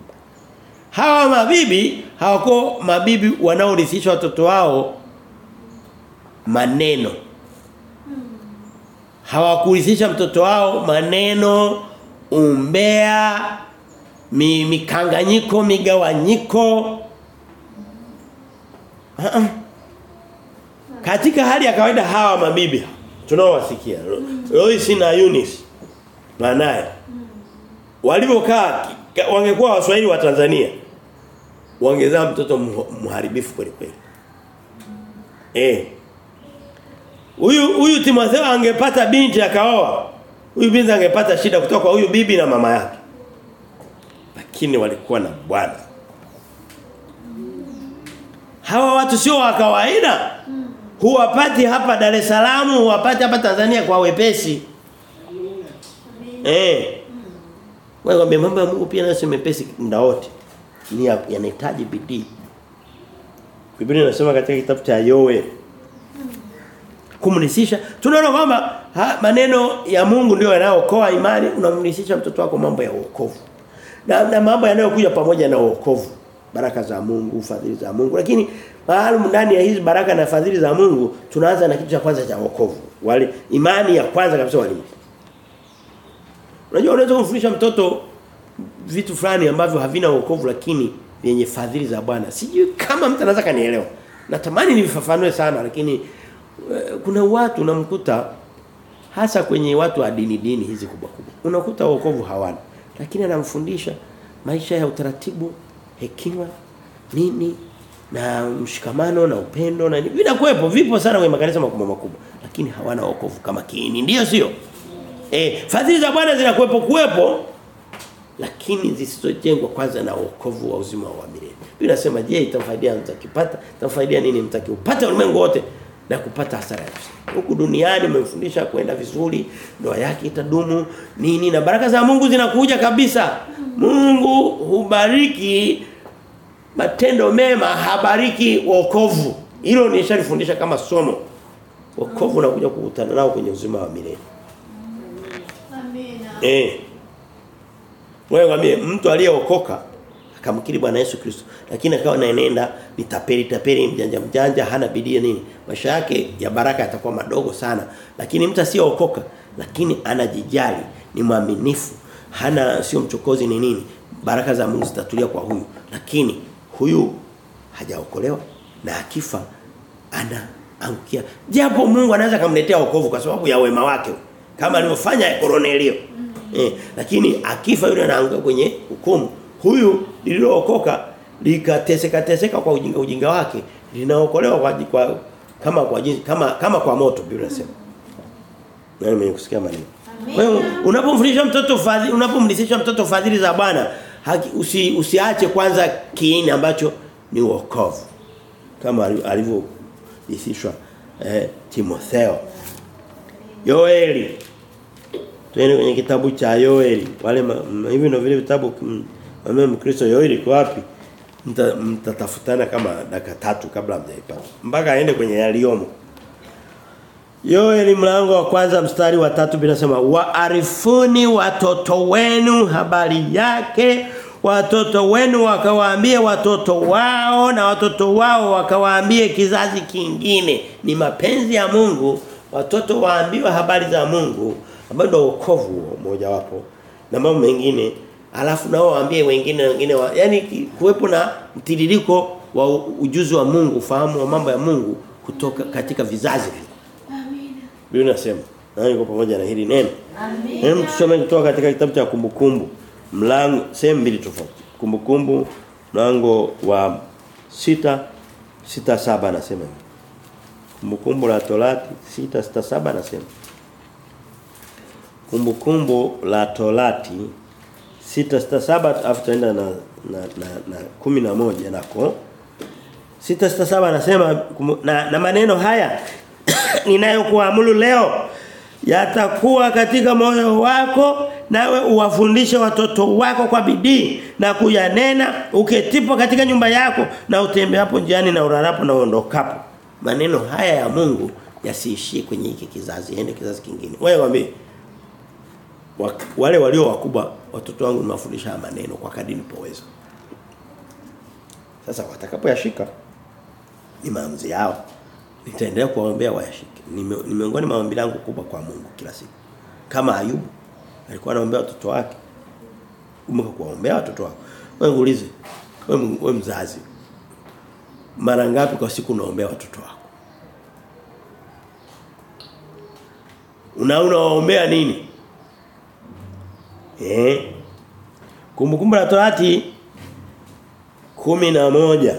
Hawa mabibi hawako mabibi wanaorithisha watoto wao maneno. hawakurithisha mtoto wao maneno umbea mi, mikanganyiko migawanyiko uh-uh. katika hali ya kawaida hawa mabibi tunaowasikia Lois na Eunice maanaye walivyokaa wangekuwa waswahili wa Tanzania wangezaa mtoto mharibifu kweli kweli. Eh. Huyu huyu Timotheo angepata binti akaoa huyu binti angepata shida kutoka kwa huyu bibi na mama yake. Lakini walikuwa na bwana. Hawa watu sio wa kawaida huwapati hapa Dar es Salaam huwapati hapa Tanzania kwa wepesi. Eh. Wewe mambo ya Mungu pia nayo mepesi muda wote. Ni yanahitaji bidii. Biblia inasema katika kitabu cha Yoe kumrisisha tunaona kwamba maneno ya Mungu ndio yanayookoa imani unamnisisha mtoto wako mambo ya wokovu. Na, na mambo yanayokuja pamoja na wokovu. Baraka za Mungu fadhili za Mungu. Lakini maalum ndani ya hizi baraka na fadhili za Mungu tunaanza na kitu cha kwanza cha wokovu wale imani ya kwanza kabisa walimu Unajua unaweza kumfundisha mtoto vitu fulani ambavyo havina wokovu lakini vyenye fadhili za Bwana. Sijui kama mtu anaweza kanielewa. Natamani nivifafanue sana lakini uh, kuna watu unamkuta hasa kwenye watu wa dini dini hizi kubwa kubwa. Unakuta wokovu hawana. Lakini anamfundisha maisha ya utaratibu, hekima, nini na mshikamano na upendo na vinakuepo vipo sana kwenye makanisa makubwa makubwa lakini hawana wokovu kama kiini. Ndio sio? Eh, fadhili za Bwana zinakuepo kuepo lakini zisizojengwa kwanza na wokovu wa uzima wa milele. Biblia inasema je, itamfaidia mtakipata? Itamfaidia nini mtakiupata ulimwengu wote na kupata hasara yake. Huku duniani umemfundisha kwenda vizuri, ndoa yake itadumu, nini na baraka za Mungu zinakuja kabisa. Mungu hubariki matendo mema, habariki wokovu. Hilo nishalifundisha kama somo. Wokovu unakuja kukutana nao kwenye uzima wa milele. Amina. Eh. Wewe mwambie mtu aliyeokoka akamkiri Bwana Yesu Kristo lakini akawa naenenda nitaperi taperi tapeli mjanja mjanja hana bidii nini maisha yake ya baraka yatakuwa madogo sana lakini mtu asiyeokoka lakini anajijali ni mwaminifu hana sio mchokozi ni nini baraka za Mungu zitatulia kwa huyu lakini huyu hajaokolewa na akifa anaangukia. japo Mungu anaweza kumletea wokovu kwa sababu ya wema wake kama alivyofanya Kornelio Eh, lakini akifa yule anaanguka kwenye hukumu. Huyu lililookoka likateseka teseka kwa ujinga ujinga wake linaokolewa kwa, kwa kama kwa jinsi kama kama kwa moto Biblia inasema. Nani mwenye kusikia maneno? Kwa hiyo unapomfundisha mtoto fadhili unapomlisisha mtoto fadhili za Bwana usi, usiache kwanza kiini ambacho ni wokovu. Kama alivyolisishwa eh, Timotheo. Yoeli Tuende kwenye kitabu cha Yoeli. Wale hivi ndio vile vitabu mama Mkristo Yoeli kwa wapi? Mtatafutana kama dakika tatu kabla mjaipata. Mpaka aende kwenye yaliomo. Yoeli mlango wa kwanza mstari wa tatu binasema waarifuni watoto wenu habari yake watoto wenu wakawaambie watoto wao na watoto wao wakawaambie kizazi kingine. Ni mapenzi ya Mungu. Watoto waambiwa habari za Mungu. Ambayo ndio wokovu mmoja wapo na mambo mengine. Alafu nao waambie wengine wengine wa, yani kuwepo na mtiririko wa ujuzi wa Mungu fahamu wa mambo ya Mungu kutoka katika vizazi. Amina. Biblia inasema na niko pamoja na hili neno? Amina. Hem tusome kutoka katika kitabu cha kumbukumbu mlango sehemu mbili tofauti. Kumbukumbu mlango wa sita sita saba anasema hivi. kumbukumbu la Torati sita sita saba anasema kumbukumbu la Torati 667 afu tutaenda na na na, na 11 nako. 667 anasema na, na maneno haya ninayokuamuru leo yatakuwa katika moyo wako nawe uwafundishe watoto wako kwa bidii na kuyanena uketipo katika nyumba yako na utembeapo njiani na urarapo na uondokapo maneno haya ya Mungu yasiishie kwenye hiki kizazi ende kizazi kingine wewe waambie wale walio wakubwa watoto wangu nimewafundisha maneno kwa kadri poweza Sasa watakapoyashika ni maamuzi yao. nitaendelea kuwaombea wayashike. Ni ni miongoni mwa maombi yangu kubwa kwa Mungu kila siku. Kama Ayubu alikuwa anaombea watoto wake. Kumbuka kuwaombea watoto wako. Wewe uulize, wewe mzazi. Mara ngapi kwa siku unaombea watoto wako? Una unawaombea nini? Eh? Kumbukumbu la Torati kumi na moja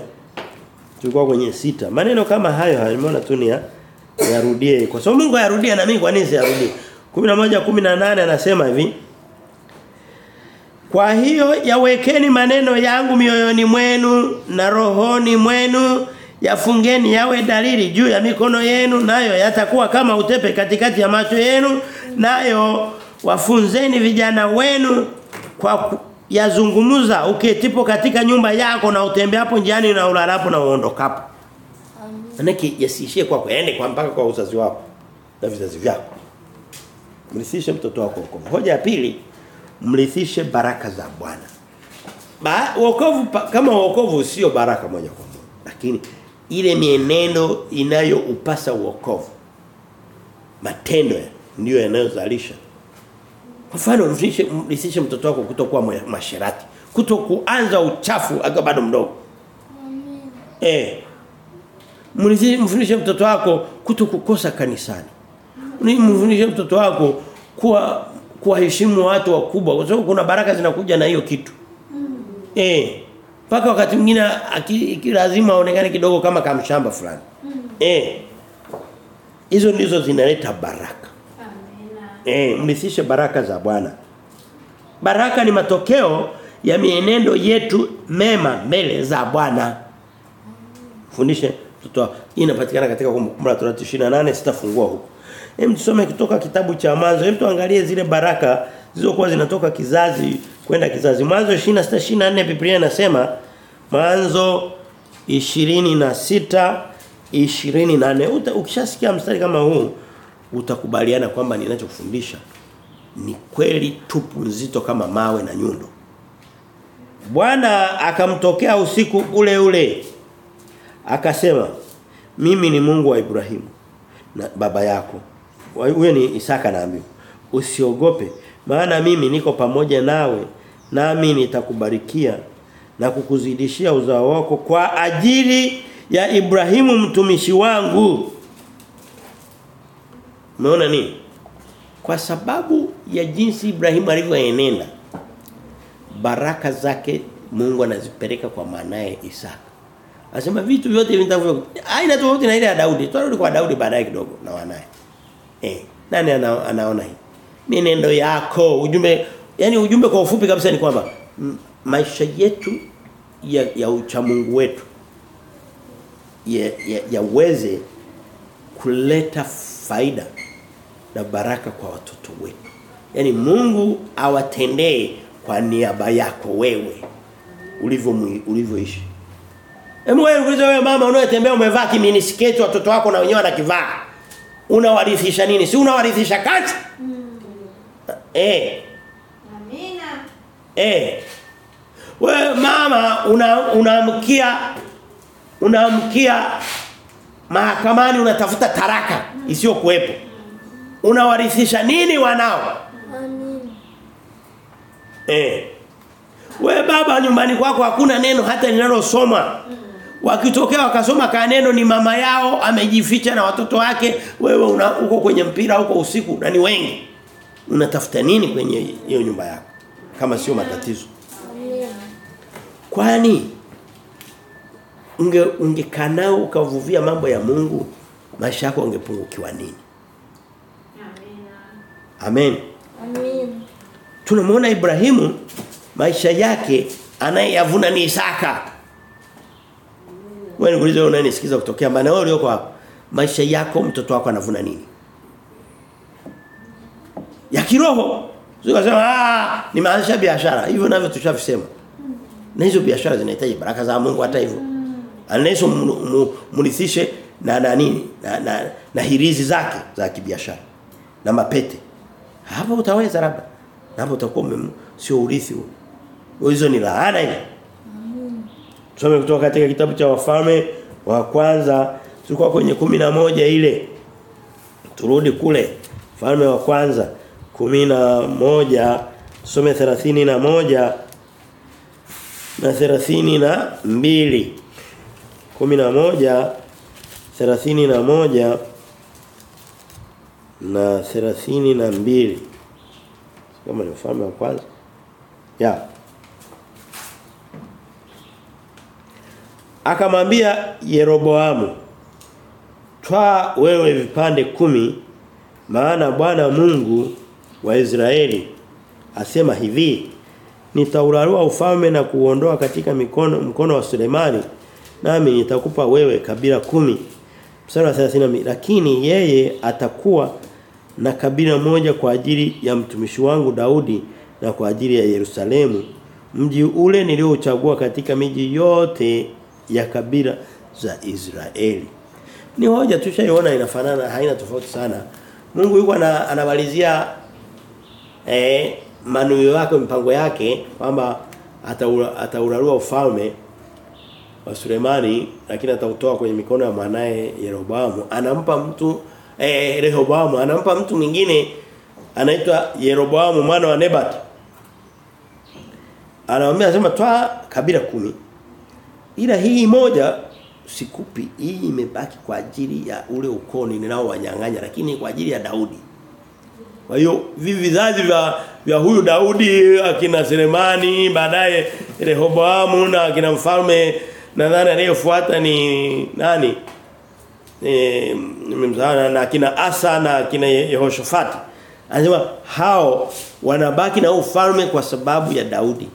tulikuwa kwenye sita maneno kama hayo hayo tu ni ya- yarudie kwa sababu Mungu ayarudia na mimi kwa nini siyarudie 11 18 anasema hivi Kwa hiyo yawekeni maneno yangu mioyoni mwenu na rohoni mwenu yafungeni yawe dalili juu ya mikono yenu nayo yatakuwa kama utepe katikati ya macho yenu nayo wafunzeni vijana wenu kwa yazungumuza uketipo katika nyumba yako na utembeapo njiani na ulalapo na uondokapo. Anaki yasiishie kwako yaende kwa mpaka kwa uzazi wako na vizazi vyako mrithishe mtoto wako wokovu. Hoja ya pili mrithishe baraka za Bwana. Ba, wokovu kama wokovu sio baraka moja kwa moja lakini ile mienendo inayoupasa wokovu matendo ndiyo yanayozalisha. Kwa mfano mlisishe mrithishe mtoto wako kutokuwa masharati, masherati kutokuanza uchafu akiwa bado mdogo. Amen. Eh mlisishe mfundishe mtoto wako kutokukosa kanisani. Ni- mfundishe mtoto wako kuwa kuwaheshimu watu wakubwa kwa sababu kuna baraka zinakuja na hiyo kitu Mm. eh Paka wakati mwingine aki- lazima aonekane kidogo kama kamshamba fulani Mm. eh hizo ndizo zinaleta baraka Amina. Eh, mlisishe baraka za Bwana. Baraka ni matokeo ya mienendo yetu mema mbele za Bwana. Fundishe mtoto inapatikana katika kumbukumbu la Torati 28 sitafungua huko. Hem tusome kutoka kitabu cha Mwanzo. Hem tuangalie zile baraka zilizokuwa zinatoka kizazi kwenda kizazi. Mwanzo 26 24 Biblia inasema Mwanzo 26 24 Uta- ukishasikia mstari kama huu utakubaliana kwamba ninachofundisha ni kweli tupu nzito kama mawe na nyundo. Bwana akamtokea usiku ule ule. Akasema, "Mimi ni Mungu wa Ibrahimu na baba yako." Huyo ni Isaka naambiwa. Usiogope, maana mimi niko pamoja nawe, nami nitakubarikia na kukuzidishia uzao wako kwa ajili ya Ibrahimu mtumishi wangu. Umeona nini? Kwa sababu ya jinsi Ibrahimu alivyoenenda baraka zake Mungu anazipeleka kwa manaye Isaka. Anasema vitu vyote vitavyo aina tofauti na ile ya Daudi. Tutarudi kwa Daudi baadaye kidogo na wanae. Eh, nani ana, anaona hii? Mienendo yako, ujumbe yani ujumbe kwa ufupi kabisa ni kwamba maisha yetu ya, ya uchamungu wetu ya, ya, yaweze kuleta faida na baraka kwa watoto wetu. Yaani Mungu awatendee kwa niaba yako wewe ulivyo ulivyoishi. Hebu wewe uliza wewe mama unayetembea umevaa kiminisiketi watoto wako na wenyewe wanakivaa. Unawarithisha nini? Si unawarithisha kati? Eh, Amina. eh. Wewe mama una unaamkia unaamkia mahakamani unatafuta taraka isiyo kuwepo. Unawarithisha nini wanao? Amina. Eh. We baba nyumbani kwako hakuna neno hata linalosoma. Wakitokea wakasoma kaneno ni mama yao amejificha na watoto wake, wewe una uko kwenye mpira huko usiku na ni wengi. Unatafuta nini kwenye hiyo nyumba yako? Kama sio matatizo. Kwani unge ungekanao ukavuvia mambo ya Mungu, maisha yako ungepungukiwa nini? Amen. Amen. Tunamwona Ibrahimu maisha yake anayeyavuna ni Isaka. Wewe nikuulize wewe unanisikiza kutokea maana wewe ulioko hapa. Maisha yako mtoto wako anavuna nini? Ya kiroho. Sio kusema ah ni maisha biashara. Hivyo navyo tushavisema. Na hizo biashara zinahitaji baraka za Mungu hata hivyo. Unless mulisishe na na nini? Na, na, na hirizi zake za kibiashara. Na mapete. Hapo utaweza labda. Hapo utakuwa sio urithi huo. Hizo ni laana ile. Tusome kutoka katika kitabu cha wafalme wa kwanza. Tulikuwa kwenye kumi na moja ile. Turudi kule falme wa kwanza kumi na moja. Tusome thelathini na moja na thelathini na mbili. Kumi na moja thelathini na moja na thelathini na mbili. Kama ni ufalme wa kwanza. Ya akamwambia Yeroboamu Twaa wewe vipande kumi maana Bwana Mungu wa Israeli asema hivi nitaurarua ufalme na kuondoa katika mikono mkono wa Sulemani nami nitakupa wewe kabila kumi. Mstari wa 32 lakini yeye atakuwa na kabila moja kwa ajili ya mtumishi wangu Daudi na kwa ajili ya Yerusalemu mji ule niliouchagua katika miji yote ya kabila za Israeli. Ni hoja tushaiona inafanana haina tofauti sana. Mungu yuko anamalizia eh manuio yake mpango yake kwamba ataurarua ufalme wa Sulemani lakini atautoa kwenye mikono ya mwanae Yeroboamu. Anampa mtu eh Rehoboamu anampa mtu mwingine anaitwa Yeroboamu mwana wa Nebat. Anamwambia sema toa kabila kumi ila hii moja sikupi hii imebaki kwa ajili ya ule ukoni ninao wanyang'anya lakini kwa ajili ya Daudi. Kwa hiyo vizazi vya vya huyu Daudi akina Selemani baadaye Rehoboamu na akina mfalme nadhani aliyefuata ni nani? Eh na akina Asa na akina Yehoshafati. Anasema hao wanabaki na ufalme kwa sababu ya Daudi.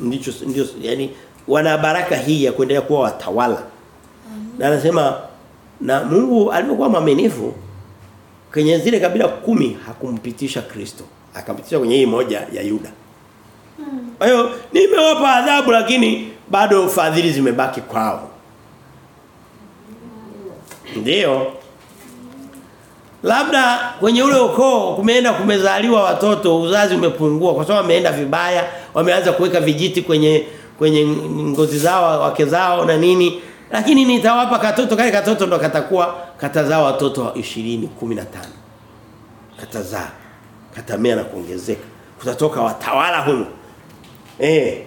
Ndicho ndio yani wana baraka hii ya kuendelea kuwa watawala na anasema na Mungu alipokuwa mwaminifu kwenye zile kabila kumi hakumpitisha Kristo. Akampitisha kwenye hii moja ya Yuda. Kwa hiyo nimewapa adhabu lakini bado fadhili zimebaki kwao. Ndiyo. Labda kwenye ule ukoo kumeenda kumezaliwa watoto uzazi umepungua kwa sababu wameenda vibaya, wameanza kuweka vijiti kwenye kwenye ngozi zao wake zao na nini. Lakini nitawapa katoto kale katoto ndo katakuwa katazaa watoto 20 15 katazaa katamea na kuongezeka. Kutatoka watawala huyo eh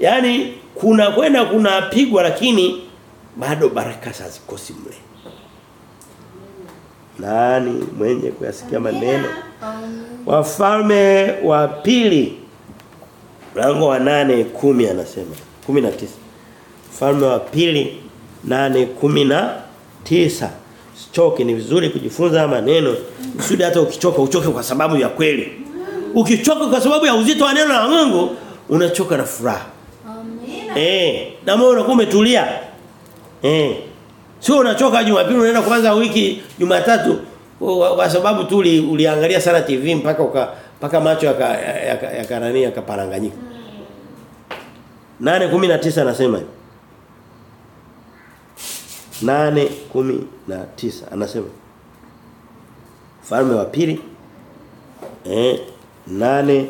yani kuna kwenda kuna pigwa lakini bado baraka hazikosi mle. Nani mwenye kuyasikia maneno? Wafalme wa pili mlango wa nane kumi anasema 19 Falme wa pili nane kumi na tisa choke ni vizuri kujifunza maneno. Usudi hata ukichoka uchoke kwa sababu ya kweli. Ukichoka kwa sababu ya uzito wa neno la Mungu unachoka na furaha. Amina. Eh, na moyo unakuwa umetulia. Eh. Sio unachoka Jumapili unaenda kuanza wiki Jumatatu kwa kwa sababu tu uliangalia sana TV mpaka uka mpaka macho yaka yaka- yakanani yakaparanganyika. 8:19 anasema hivi. 8:19 anasema Falme wa pili eh 8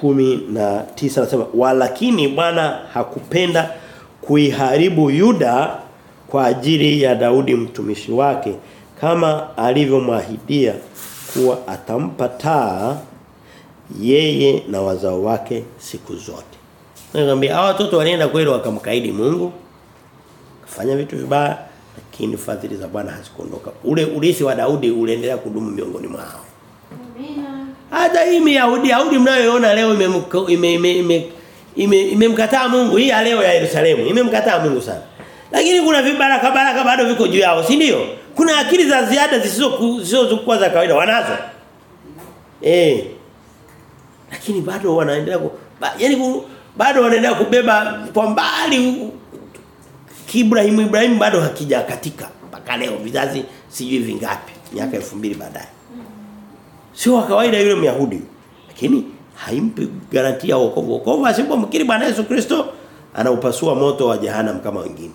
kumi na tisa anasema walakini Bwana hakupenda kuiharibu Yuda kwa ajili ya Daudi mtumishi wake kama alivyomwahidia kuwa atampa taa yeye na wazao wake siku zote. Nikamwambia hawa watoto walienda kweli wakamkaidi Mungu kafanya vitu vibaya lakini fadhili za Bwana hazikuondoka. Ule urithi wa Daudi uliendelea kudumu miongoni mwao. Amina. Hata hii Myahudi Yahudi mnayoiona leo imemkataa ime, ime, ime, ime, imemkataa Mungu hii ya leo ya Yerusalemu imemkataa Mungu sana. Lakini kuna vibaraka baraka bado viko juu yao, si ndio? Kuna akili za ziada zisizo zisizokuwa za kawaida wanazo. Eh. Lakini bado wanaendelea ku, ba, yani bado wanaendelea kubeba kwa mbali Kiibrahimu Ibrahimu bado hakijakatika mpaka leo vizazi sijui vingapi miaka 2000 baadaye. Sio wa kawaida yule Myahudi. Lakini haimpi garantia wokovu. Wokovu asipomkiri Bwana Yesu Kristo anaupasua moto wa jehanamu kama wengine.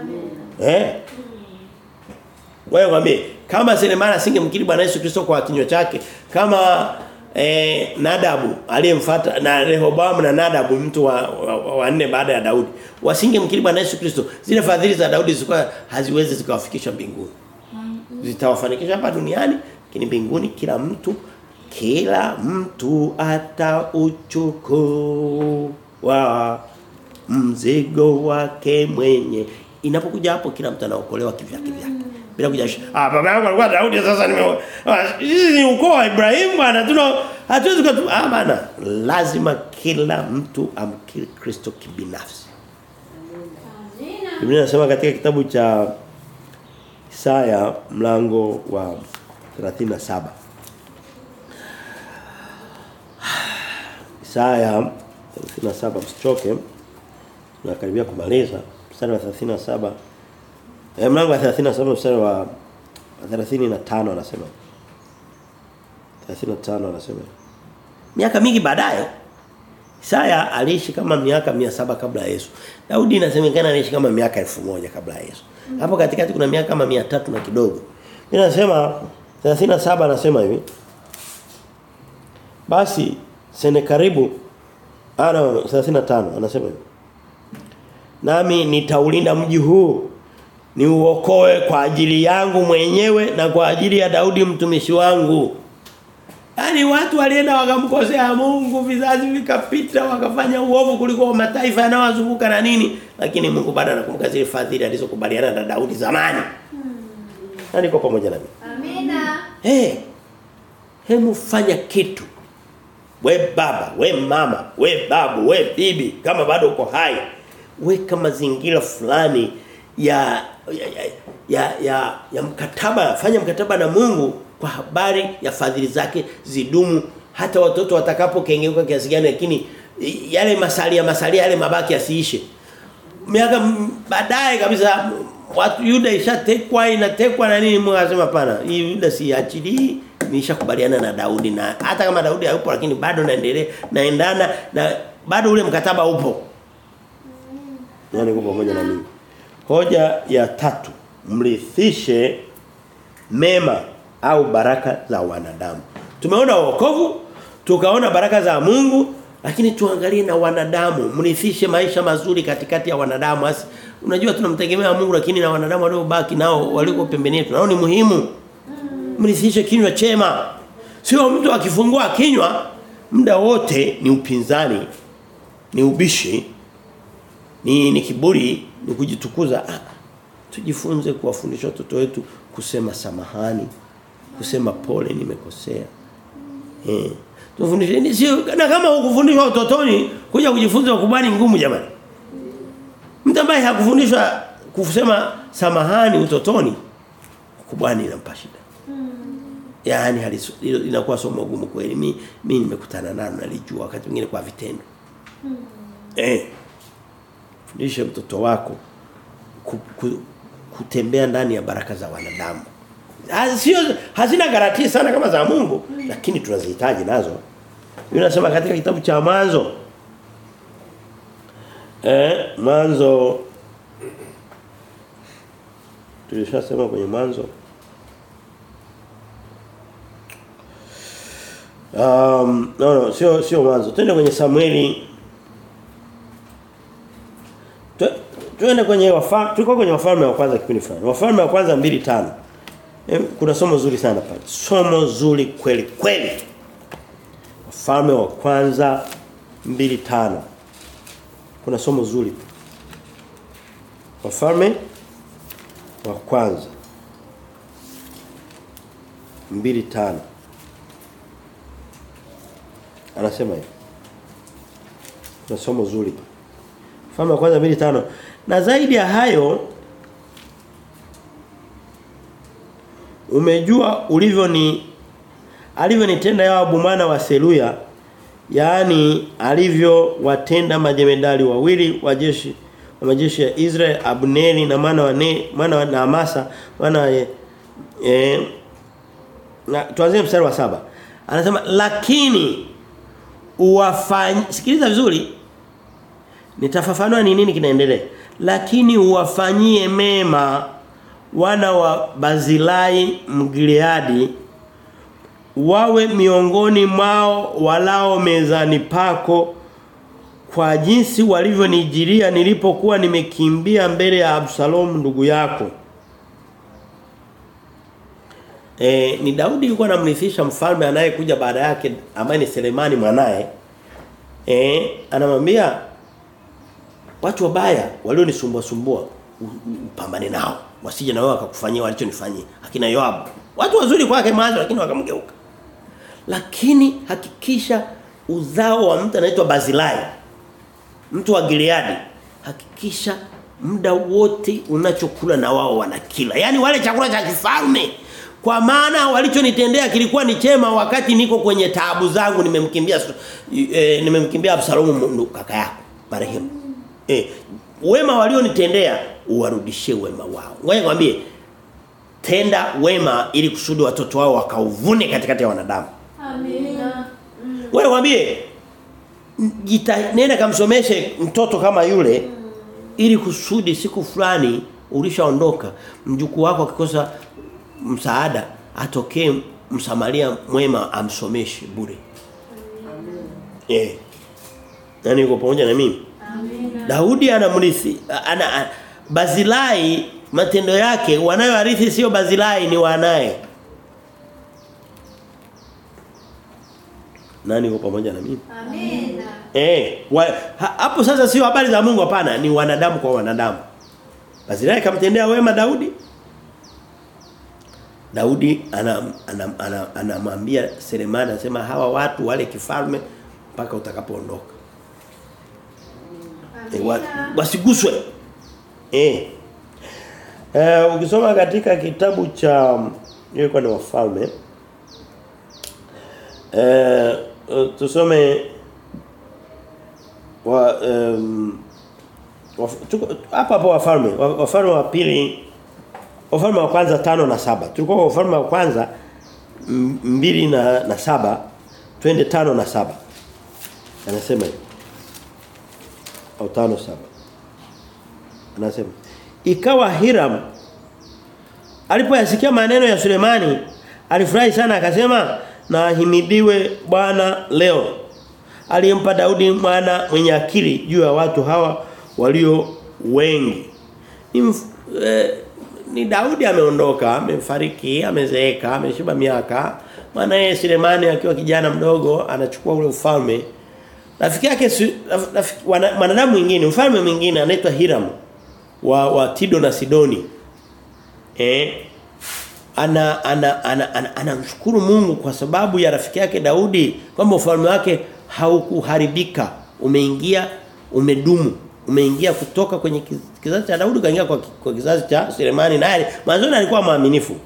Amen. Eh? Wewe mwambie kama Selemana asingemkiri Bwana Yesu Kristo kwa kinywa chake, kama eh, Nadabu aliyemfuata na Rehoboam na Nadabu mtu wa, wa, wa, wa nne baada ya Daudi wasingemkiri Bwana Yesu Kristo. Zile fadhili za Daudi zilikuwa haziwezi zikawafikisha mbinguni. Zitawafanikisha hapa duniani lakini mbinguni kila mtu kila mtu ata atauchukua mzigo wake mwenye inapokuja hapo kila mtu anaokolewa kivyake vyake bila kujasha ah baba yangu alikuwa Daudi sasa nime hizi ni ukoo wa Ibrahimu bwana tuna hatuwezi kutu ah bana lazima kila mtu amkiri Kristo kibinafsi. Biblia inasema katika kitabu cha Isaya mlango wa 37 Isaya 37 msichoke tunakaribia kumaliza. Mstari wa 37 eh mlango wa 37 mstari wa 35 anasema 35 anasema miaka mingi baadaye Isaya aliishi kama miaka 700 kabla ya Yesu. Daudi inasemekana aliishi kama miaka 1000 kabla ya Yesu. Hapo katikati kuna miaka kama 300 na kidogo. Mimi nasema 37 anasema hivi. Basi Senekaribu ana 35 anasema hivi. Nami nitaulinda mji huu niuokoe kwa ajili yangu mwenyewe na kwa ajili ya Daudi mtumishi wangu. Yaani watu walienda wakamkosea Mungu vizazi vikapita wakafanya uovu kuliko mataifa yanayowazunguka na nini lakini Mungu bado anakumbuka zile fadhili alizokubaliana na Daudi zamani. Hmm. Na niko pamoja nami. Amina. Eh. Hemu fanya kitu. We baba, we mama, we babu, we bibi kama bado uko hai. Weka mazingira fulani ya ya ya, ya, ya, mkataba, fanya mkataba na Mungu kwa habari ya fadhili zake zidumu hata watoto watakapokengeuka kiasi gani lakini yale masalia masalia yale mabaki yasiishe. Miaka baadaye kabisa watu Yuda ishatekwa inatekwa na nini Mungu anasema pana. Hii Yuda si achili nishakubaliana na Daudi na hata kama Daudi hayupo lakini bado naendelea naendana na bado ule mkataba upo. Nani kupo pamoja na mimi. Hoja ya tatu mrithishe mema au baraka za wanadamu. Tumeona wokovu, tukaona baraka za Mungu, lakini tuangalie na wanadamu, mrithishe maisha mazuri katikati ya wanadamu. Asi, unajua tunamtegemea Mungu lakini na wanadamu waliobaki nao waliko pembeni yetu. Nao ni muhimu. Mrithishe kinywa chema. Sio mtu akifungua kinywa muda wote ni upinzani, ni ubishi, ni ni kiburi, ni kujitukuza. Ah, tujifunze kuwafundisha watoto wetu kusema samahani, kusema pole nimekosea. Eh. Tufundisheni sio na kama hukufundishwa utotoni kuja kujifunza ukubali ngumu jamani. Mtu ambaye hakufundishwa kusema samahani utotoni kubani inampa shida. Yaani inakuwa somo gumu kweli. Mimi mimi nimekutana nalo nalijua wakati mwingine kwa vitendo. Eh. Fundisha mtoto wako ku, ku, kutembea ndani ya baraka za wanadamu. Sio hazina garantia sana kama za Mungu, lakini tunazihitaji nazo. Yule anasema katika kitabu cha Mwanzo eh Mwanzo tulishasema kwenye Mwanzo Um, no no sio sio mwanzo. tende kwenye Samueli. Tu- Twende kwenye wafalme, tulikuwa kwenye wafalme wa kwanza kipindi fulani. Wafalme wa kwanza 2:5. Eh, kuna somo zuri sana pale. Somo zuri kweli kweli. Wafalme wa kwanza 2:5. Kuna somo zuri. Wafalme wa kwanza 2:5. Anasema hivi. Kuna somo zuri. Wafalme wa kwanza 2:5. Na zaidi ya hayo umejua ulivyo ni alivyonitenda Yoabu mwana wa Seruya yaani alivyo watenda majemedali wawili wa jeshi wa majeshi ya Israel Abneri na mwana wa ne, mwana wa na Amasa mwana wa eh na tuanzie mstari wa saba. Anasema lakini uwafanye sikiliza vizuri nitafafanua ni nini kinaendelea lakini uwafanyie mema wana wa Bazilai Mgileadi wawe miongoni mwao walao mezani pako kwa jinsi walivyonijiria nilipokuwa nimekimbia mbele ya Absalomu ndugu yako. E, ni Daudi alikuwa anamlisisha mfalme anayekuja baada yake ambaye ni Selemani mwanae. Eh anamwambia watu wabaya walionisumbua sumbua upambane nao. Wasije na wao wakakufanyia walichonifanyia. Akina Yoabu. Watu wazuri kwake mwanzo lakini wakamgeuka. Lakini hakikisha uzao wa mtu anaitwa Bazilai mtu wa Gileadi hakikisha muda wote unachokula na wao wanakila. Yani wale chakula cha kifalme. Kwa maana walichonitendea kilikuwa ni chema wakati niko kwenye taabu zangu nimemkimbia e, nimemkimbia Absalomu kaka yako marehemu eh wema walionitendea uwarudishie wema wao. Ngoja nikwambie tenda wema ili kusudi watoto wao wakauvune katikati ya wanadamu. Amina. wewe mwambie jita nenda kamsomeshe mtoto kama yule ili kusudi siku fulani ulishaondoka mjukuu wako akikosa msaada atokee msamaria mwema amsomeshe bure. Eh nani yuko pamoja na mimi. Amina. Daudi anamrithi ana, ana Bazilai matendo yake wanayoarithi sio Bazilai ni wanaye Nani yuko pamoja na mimi. Eh, hapo sasa sio habari za Mungu hapana, ni wanadamu kwa wanadamu. Bazilai kamtendea wema Daudi. Daudi anamwambia ana, ana, ana, ana Selemani anasema hawa watu wale kifalme mpaka utakapoondoka. E, wa, wasiguswe. Eh. Eh ukisoma katika kitabu cha ilikuwa ni wafalme. Eh uh, tusome wa um, hapa hapo wafalme wafalme wa pili wafalme wa kwanza tano na saba tulikuwa wafalme wa kwanza mbili na, na saba twende tano na saba anasema hivi au tano saba. Anasema ikawa Hiram alipoyasikia maneno ya Sulemani alifurahi sana akasema na himidiwe Bwana leo. Aliyempa Daudi mwana mwenye akili juu ya watu hawa walio wengi. Ni, eh, ni Daudi ameondoka amefariki amezeeka ameshiba miaka. Maana yeye Sulemani akiwa kijana mdogo anachukua ule ufalme rafiki yake mwanadamu mwingine mfalme mwingine anaitwa Hiram wa, wa Tido na Sidoni. Eh? Ana ana ana anamshukuru ana, ana Mungu kwa sababu ya rafiki yake Daudi kwamba ufalme wake haukuharibika. Umeingia umedumu. Umeingia kutoka kwenye kizazi cha Daudi kaingia kwa, kwa kizazi cha Sulemani naye mwanzo alikuwa mwaminifu.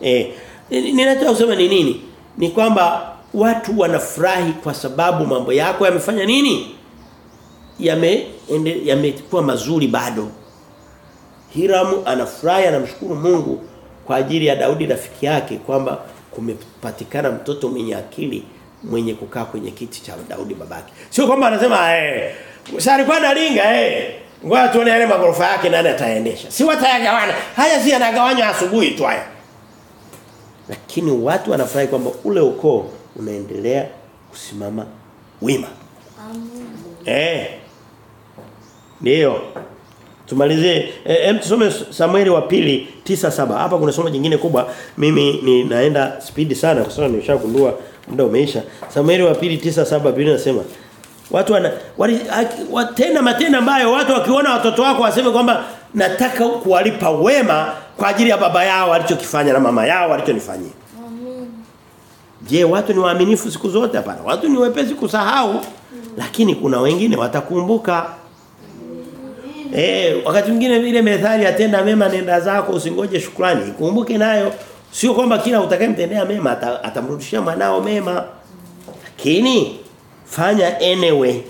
Eh? Ninachosema kusema ni nini? Ni kwamba watu wanafurahi kwa sababu mambo yako yamefanya nini yame yamekuwa mazuri bado Hiramu anafurahi anamshukuru Mungu kwa ajili ya Daudi rafiki yake kwamba kumepatikana mtoto mwenye akili mwenye kukaa kwenye kiti cha Daudi babake. Sio kwamba anasema eh alikuwa analinga eh ngoja tuone yale magorofa yake nani ataendesha. Si watayagawana. Haya si anagawanywa asubuhi tu haya. Lakini watu wanafurahi kwamba ule ukoo unaendelea kusimama wima. Eh. Ndio. Tumalizie hem tusome Samueli wa pili tisa saba Hapa kuna somo jingine kubwa. Mimi ninaenda speed sana kwa sababu nimeshagundua muda umeisha. Samueli wa pili tisa saba Biblia inasema watu wana wali, watenda matendo ambayo watu wakiona watoto wako waseme kwamba nataka kuwalipa wema kwa ajili ya baba yao alichokifanya na mama yao alichonifanyia. Je, watu ni waaminifu siku zote hapana? Watu ni wepesi kusahau lakini kuna wengine watakumbuka. Eh, wakati mwingine ile methali atenda mema nenda zako usingoje shukrani. Kumbuke nayo sio kwamba kila utakayemtendea mema atamrudishia mwanao mema. Lakini fanya anyway.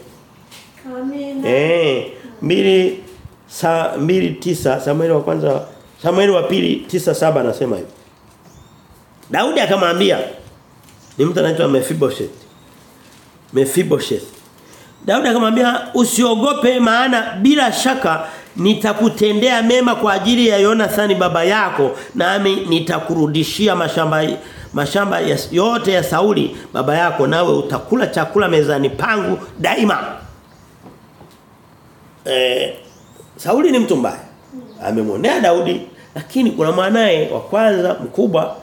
Amen. Eh, mbili sa mbili tisa Samueli wa kwanza Samueli wa pili tisa saba anasema hivi. Daudi akamwambia ni mtu anaitwa Mephibosheth. Mephibosheth. Daudi akamwambia usiogope maana bila shaka nitakutendea mema kwa ajili ya Yonathani baba yako nami nitakurudishia mashamba mashamba yote ya Sauli baba yako nawe utakula chakula mezani pangu daima. Eh, Sauli ni mtu mbaya. Amemwonea Daudi lakini kuna mwanae wa kwanza mkubwa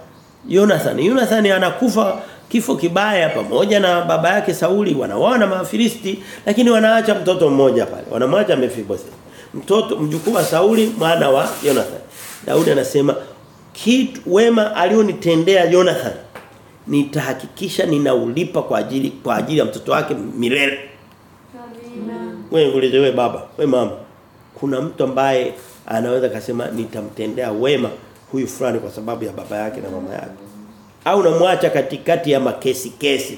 Jonathan. Jonathan anakufa kifo kibaya pamoja na baba yake Sauli wanaoana Mafilisti lakini wanaacha mtoto mmoja pale. Wanamwacha Mephibosheth. Mtoto mjukuu wa Sauli mwana wa Jonathan. Daudi anasema kitu wema alionitendea Jonathan nitahakikisha ninaulipa kwa ajili kwa ajili ya mtoto wake milele. Amina. Wewe ulizewe wewe baba, wewe mama. Kuna mtu ambaye anaweza kasema nitamtendea wema huyu fulani kwa sababu ya baba yake na mama yake. Au namwacha katikati ya makesi kesi.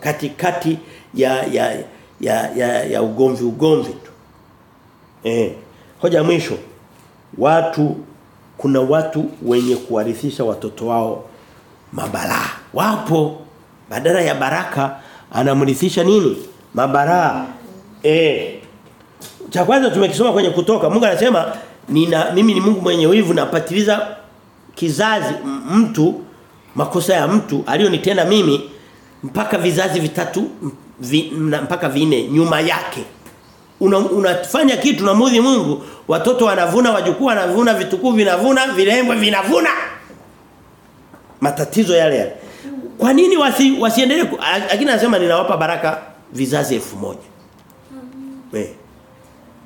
Katikati ya ya ya ya, ya ugomvi ugomvi tu. Eh. Hoja mwisho. Watu kuna watu wenye kuwarithisha watoto wao mabalaa. Wapo badala ya baraka anamrithisha nini? mabaraa Eh. Cha kwanza tumekisoma kwenye kutoka. Mungu anasema nina mimi ni Mungu mwenye wivu napatiliza kizazi mtu makosa ya mtu aliyonitenda mimi mpaka vizazi vitatu vi, mpaka vinne nyuma yake. Una, unafanya kitu na mudhi Mungu, watoto wanavuna, wajukuu wanavuna, vitukuu vinavuna, vilembwe vinavuna. Matatizo yale yale. Kwa nini wasi, wasiendelee lakini anasema ninawapa baraka vizazi elfu moja Eh.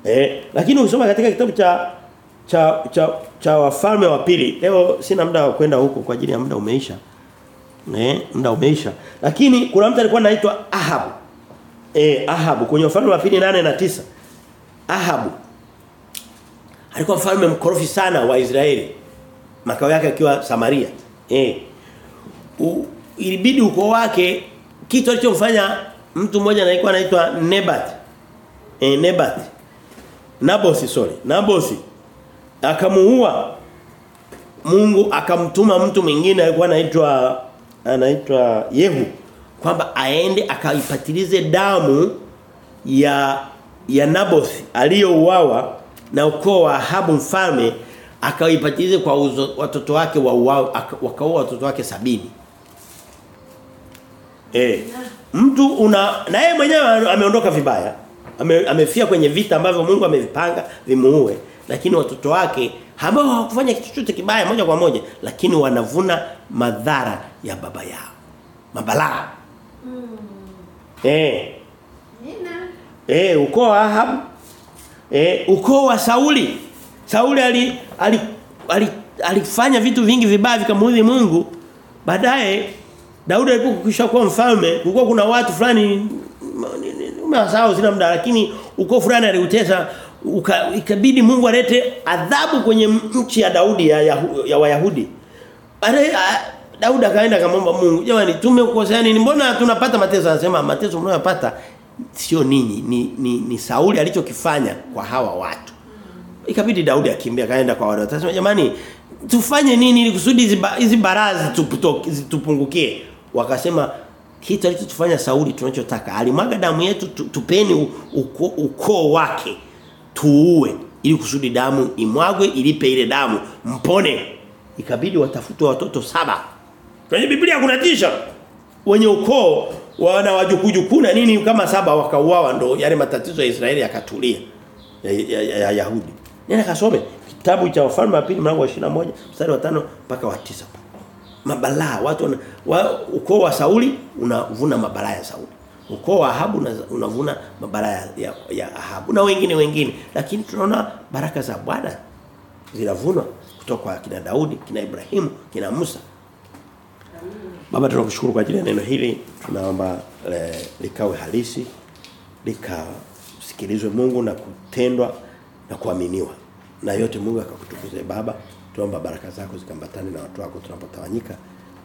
Eh, lakini ukisoma katika kitabu cha cha cha, cha wafalme wa pili. Leo sina muda wa kwenda huko kwa ajili ya muda umeisha. Eh, muda umeisha. Lakini kuna mtu alikuwa anaitwa Ahabu. Eh, Ahabu kwenye wafalme wa pili 8 na tisa Ahabu alikuwa mfalme mkorofi sana wa Israeli. Makao yake akiwa Samaria. Eh. U, ilibidi uko wake kitu alichomfanya mtu mmoja anaitwa anaitwa Nebat. Eh, Nebat. Nabosi sorry. Nabothi akamuua. Mungu akamtuma mtu mwingine alikuwa anaitwa anaitwa Yehu kwamba aende akaipatilize damu ya ya Naboth aliyouawa na ukoo wa Ahabu mfalme akaipatilize kwa uzo, watoto wake wa wakaua watoto wake sabini. Eh mtu una na yeye mwenyewe ameondoka vibaya. Ame, amefia kwenye vita ambavyo Mungu amevipanga vimuue lakini watoto wake ambao hawakufanya kitu chochote kibaya moja kwa moja lakini wanavuna madhara ya baba yao. Mabalaa. Mm. eh. Nina. eh ukoo wa Ahab. Eh ukoo wa Sauli. Sauli ali ali, ali alifanya vitu vingi vibaya vikamuudhi Mungu. Baadaye Daudi alipokwisha kuwa mfalme kulikuwa kuna watu fulani umewasahau sina muda lakini ukoo fulani aliutesa uka, ikabidi Mungu alete adhabu kwenye nchi ya Daudi ya, ya, ya Wayahudi. Baadaye Daudi akaenda akamwomba Mungu, jamani tumekosea nini? Mbona tunapata mateso? Anasema mateso mnayopata sio ninyi, ni, ni, ni Sauli alichokifanya kwa hawa watu. Ikabidi Daudi akimbia akaenda kwa wale. Anasema, jamani tufanye nini ili kusudi hizi barazi tupungukie? Wakasema kitu alichotufanya Sauli tunachotaka. Alimwaga damu yetu tupeni ukoo uko wake tuue ili kusudi damu imwagwe ilipe ile damu mpone. Ikabidi watafutwe watoto saba. Kwenye Biblia kuna tisha. Wenye ukoo wana wajukujukuu na nini kama saba wakauawa ndo yale matatizo ya Israeli yakatulia. Ya, ya, ya, ya Yahudi. Nenda kasome kitabu cha wafalme wa pili mlango wa 21 mstari wa 5 mpaka wa 9 mabalaa watu wa, ukoo wa Sauli unavuna mabalaa ya Sauli ukoo wa Ahabu unavuna mabara ya, ya, ya Ahabu na wengine wengine. Lakini tunaona baraka za Bwana zinavunwa kutoka kwa kina Daudi kina Ibrahimu kina Musa. Baba tunakushukuru kwa ajili ya neno hili. Tunaomba likawe halisi likasikilizwe Mungu na kutendwa na kuaminiwa. Na yote Mungu akakutukuze baba. Tuomba baraka zako zikambatane na watu wako tunapotawanyika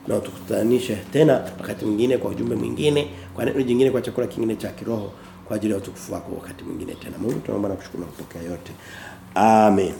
na utukutanishe tena wakati mwingine kwa ujumbe mwingine kwa neno jingine kwa chakula kingine cha kiroho kwa ajili ya utukufu wako wakati mwingine tena. Mungu tunaomba na kushukuru na kupokea yote. Amen